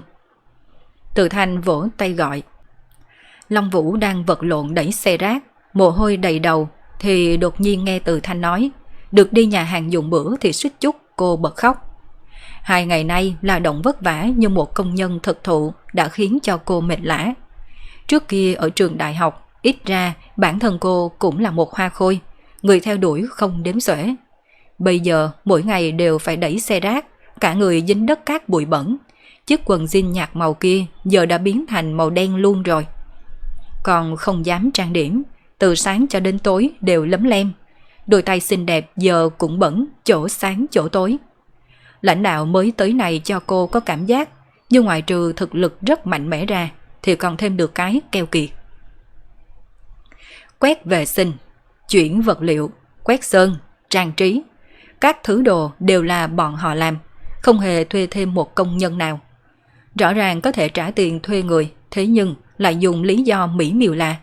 Từ Thanh vỗ tay gọi. Long Vũ đang vật lộn đẩy xe rác, mồ hôi đầy đầu, thì đột nhiên nghe Từ Thanh nói, được đi nhà hàng dùng bữa thì suýt chút cô bật khóc. Hai ngày nay là động vất vả như một công nhân thực thụ đã khiến cho cô mệt lã. Trước kia ở trường đại học, ít ra bản thân cô cũng là một hoa khôi, người theo đuổi không đếm xuể. Bây giờ mỗi ngày đều phải đẩy xe rác, cả người dính đất cát bụi bẩn. Chiếc quần jean nhạt màu kia giờ đã biến thành màu đen luôn rồi. Còn không dám trang điểm, từ sáng cho đến tối đều lấm lem. Đôi tay xinh đẹp giờ cũng bẩn, chỗ sáng chỗ tối. Lãnh đạo mới tới này cho cô có cảm giác, nhưng ngoài trừ thực lực rất mạnh mẽ ra, thì còn thêm được cái keo kiệt. Quét vệ sinh, chuyển vật liệu, quét sơn, trang trí, các thứ đồ đều là bọn họ làm, không hề thuê thêm một công nhân nào. Rõ ràng có thể trả tiền thuê người, thế nhưng lại dùng lý do mỹ miều là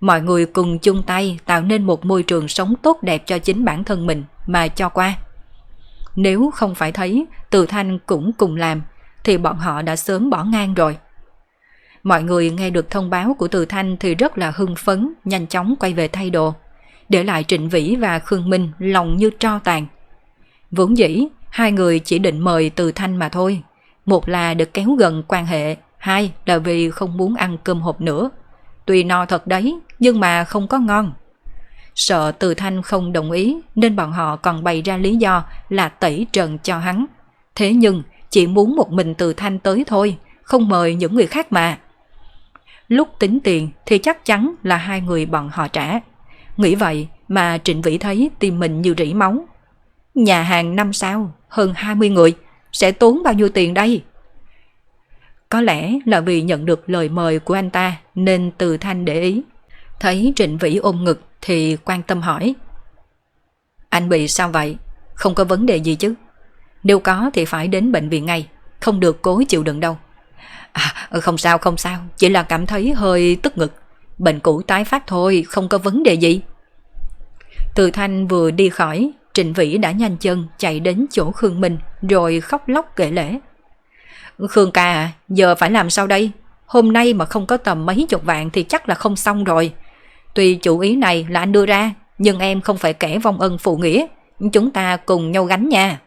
mọi người cùng chung tay tạo nên một môi trường sống tốt đẹp cho chính bản thân mình mà cho qua. Nếu không phải thấy Từ Thanh cũng cùng làm thì bọn họ đã sớm bỏ ngang rồi. Mọi người nghe được thông báo của Từ Thanh thì rất là hưng phấn, nhanh chóng quay về thay đồ. Để lại Trịnh Vĩ và Khương Minh lòng như tro tàn. Vốn dĩ, hai người chỉ định mời từ thanh mà thôi. Một là được kéo gần quan hệ, hai là vì không muốn ăn cơm hộp nữa. Tuy no thật đấy, nhưng mà không có ngon. Sợ từ thanh không đồng ý nên bọn họ còn bày ra lý do là tẩy trần cho hắn. Thế nhưng chỉ muốn một mình từ thanh tới thôi, không mời những người khác mà. Lúc tính tiền thì chắc chắn là hai người bọn họ trả. Nghĩ vậy mà Trịnh Vĩ thấy tim mình như rỉ máu. Nhà hàng năm sao, hơn 20 người, sẽ tốn bao nhiêu tiền đây? Có lẽ là vì nhận được lời mời của anh ta nên từ thanh để ý. Thấy Trịnh Vĩ ôm ngực thì quan tâm hỏi. Anh bị sao vậy? Không có vấn đề gì chứ? Nếu có thì phải đến bệnh viện ngay, không được cố chịu đựng đâu. À, không sao không sao, chỉ là cảm thấy hơi tức ngực. Bệnh cũ tái phát thôi, không có vấn đề gì. Từ Thanh vừa đi khỏi, Trịnh Vĩ đã nhanh chân chạy đến chỗ Khương Minh rồi khóc lóc kể lễ. Khương ca à, giờ phải làm sao đây? Hôm nay mà không có tầm mấy chục vạn thì chắc là không xong rồi. Tuy chủ ý này là anh đưa ra, nhưng em không phải kẻ vong ân phụ nghĩa. Chúng ta cùng nhau gánh nha.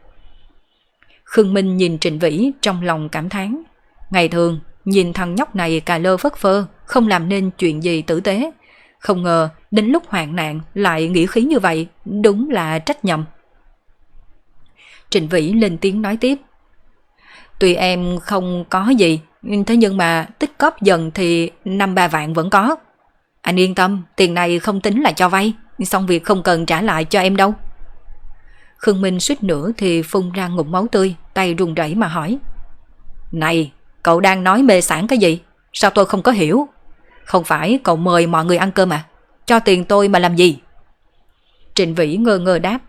Khương Minh nhìn Trịnh Vĩ trong lòng cảm thán. Ngày thường, nhìn thằng nhóc này cà lơ phất phơ, không làm nên chuyện gì tử tế. Không ngờ, đến lúc hoạn nạn lại nghĩ khí như vậy, đúng là trách nhầm. Trịnh Vĩ lên tiếng nói tiếp. Tuy em không có gì, thế nhưng mà tích cóp dần thì năm ba vạn vẫn có. Anh yên tâm, tiền này không tính là cho vay, xong việc không cần trả lại cho em đâu. Khương Minh suýt nữa thì phun ra ngụm máu tươi, tay run rẩy mà hỏi. Này, cậu đang nói mê sản cái gì? Sao tôi không có hiểu? Không phải cậu mời mọi người ăn cơm à? Cho tiền tôi mà làm gì? Trịnh Vĩ ngơ ngơ đáp.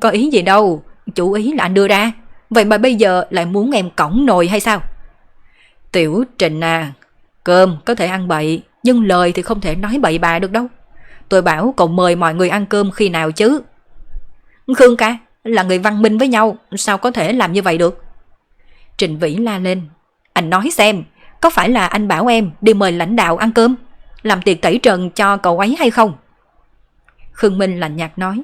Có ý gì đâu, chủ ý là anh đưa ra. Vậy mà bây giờ lại muốn em cổng nồi hay sao? Tiểu Trịnh à, cơm có thể ăn bậy, nhưng lời thì không thể nói bậy bạ được đâu. Tôi bảo cậu mời mọi người ăn cơm khi nào chứ? Khương ca, là người văn minh với nhau, sao có thể làm như vậy được? Trịnh Vĩ la lên. Anh nói xem, có phải là anh bảo em đi mời lãnh đạo ăn cơm? Làm tiệc tẩy trần cho cậu ấy hay không? Khương Minh lạnh nhạt nói.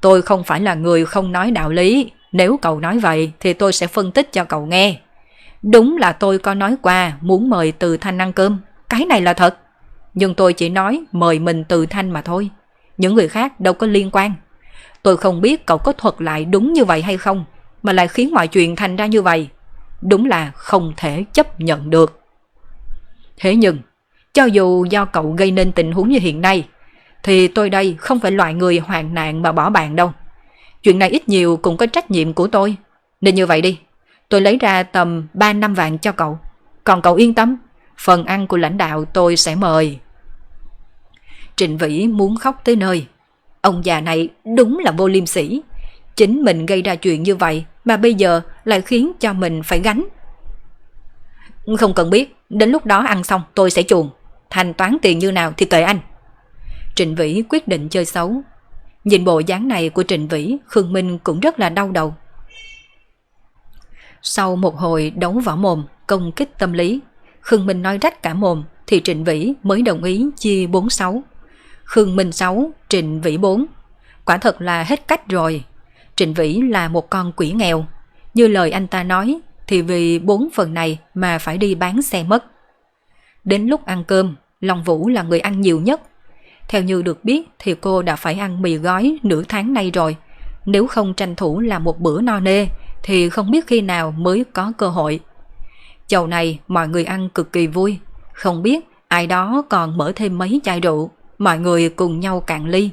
Tôi không phải là người không nói đạo lý. Nếu cậu nói vậy thì tôi sẽ phân tích cho cậu nghe. Đúng là tôi có nói qua muốn mời Từ Thanh ăn cơm. Cái này là thật. Nhưng tôi chỉ nói mời mình Từ Thanh mà thôi. Những người khác đâu có liên quan. Tôi không biết cậu có thuật lại đúng như vậy hay không, mà lại khiến mọi chuyện thành ra như vậy. Đúng là không thể chấp nhận được. Thế nhưng, cho dù do cậu gây nên tình huống như hiện nay, thì tôi đây không phải loại người hoạn nạn mà bỏ bạn đâu. Chuyện này ít nhiều cũng có trách nhiệm của tôi. Nên như vậy đi, tôi lấy ra tầm 3 năm vạn cho cậu. Còn cậu yên tâm, phần ăn của lãnh đạo tôi sẽ mời. Trịnh Vĩ muốn khóc tới nơi. Ông già này đúng là vô liêm sỉ. Chính mình gây ra chuyện như vậy mà bây giờ lại khiến cho mình phải gánh. Không cần biết, đến lúc đó ăn xong tôi sẽ chuồn. Thanh toán tiền như nào thì tệ anh. Trịnh Vĩ quyết định chơi xấu. Nhìn bộ dáng này của Trịnh Vĩ, Khương Minh cũng rất là đau đầu. Sau một hồi đấu võ mồm, công kích tâm lý, Khương Minh nói rách cả mồm thì Trịnh Vĩ mới đồng ý chia 46. Khương Minh 6, Trịnh Vĩ 4. Quả thật là hết cách rồi. Trịnh Vĩ là một con quỷ nghèo. Như lời anh ta nói, thì vì bốn phần này mà phải đi bán xe mất. Đến lúc ăn cơm, Long Vũ là người ăn nhiều nhất. Theo như được biết thì cô đã phải ăn mì gói nửa tháng nay rồi. Nếu không tranh thủ làm một bữa no nê thì không biết khi nào mới có cơ hội. Chầu này mọi người ăn cực kỳ vui. Không biết ai đó còn mở thêm mấy chai rượu mọi người cùng nhau cạn ly.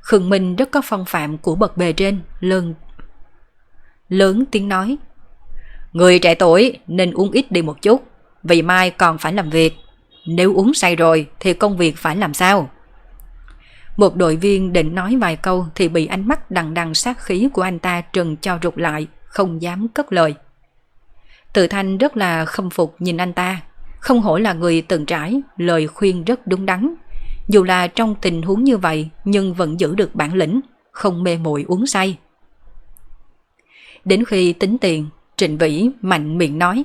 Khương Minh rất có phong phạm của bậc bề trên, lớn, lớn tiếng nói. Người trẻ tuổi nên uống ít đi một chút, vì mai còn phải làm việc. Nếu uống say rồi thì công việc phải làm sao? Một đội viên định nói vài câu thì bị ánh mắt đằng đằng sát khí của anh ta trừng cho rụt lại, không dám cất lời. Tự thanh rất là khâm phục nhìn anh ta, không hổ là người từng trải, lời khuyên rất đúng đắn, dù là trong tình huống như vậy nhưng vẫn giữ được bản lĩnh, không mê muội uống say. Đến khi tính tiền, Trịnh Vĩ mạnh miệng nói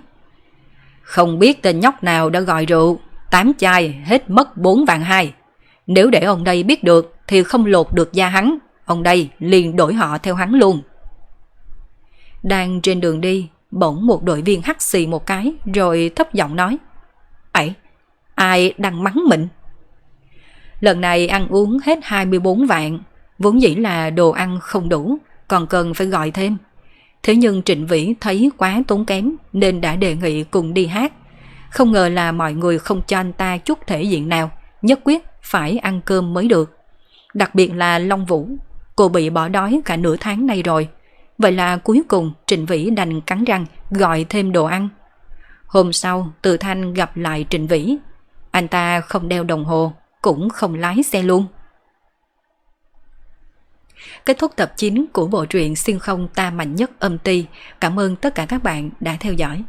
Không biết tên nhóc nào đã gọi rượu, tám chai hết mất 4 vạn hai. Nếu để ông đây biết được thì không lột được da hắn, ông đây liền đổi họ theo hắn luôn. Đang trên đường đi, bỗng một đội viên hắt xì một cái rồi thấp giọng nói Ấy, ai đang mắng mình? Lần này ăn uống hết 24 vạn, vốn dĩ là đồ ăn không đủ, còn cần phải gọi thêm. Thế nhưng Trịnh Vĩ thấy quá tốn kém nên đã đề nghị cùng đi hát. Không ngờ là mọi người không cho anh ta chút thể diện nào, nhất quyết phải ăn cơm mới được. Đặc biệt là Long Vũ, cô bị bỏ đói cả nửa tháng nay rồi. Vậy là cuối cùng Trịnh Vĩ đành cắn răng gọi thêm đồ ăn. Hôm sau, Từ Thanh gặp lại Trịnh Vĩ. Anh ta không đeo đồng hồ, cũng không lái xe luôn. Kết thúc tập 9 của bộ truyện Xuyên không ta mạnh nhất âm ti. Cảm ơn tất cả các bạn đã theo dõi.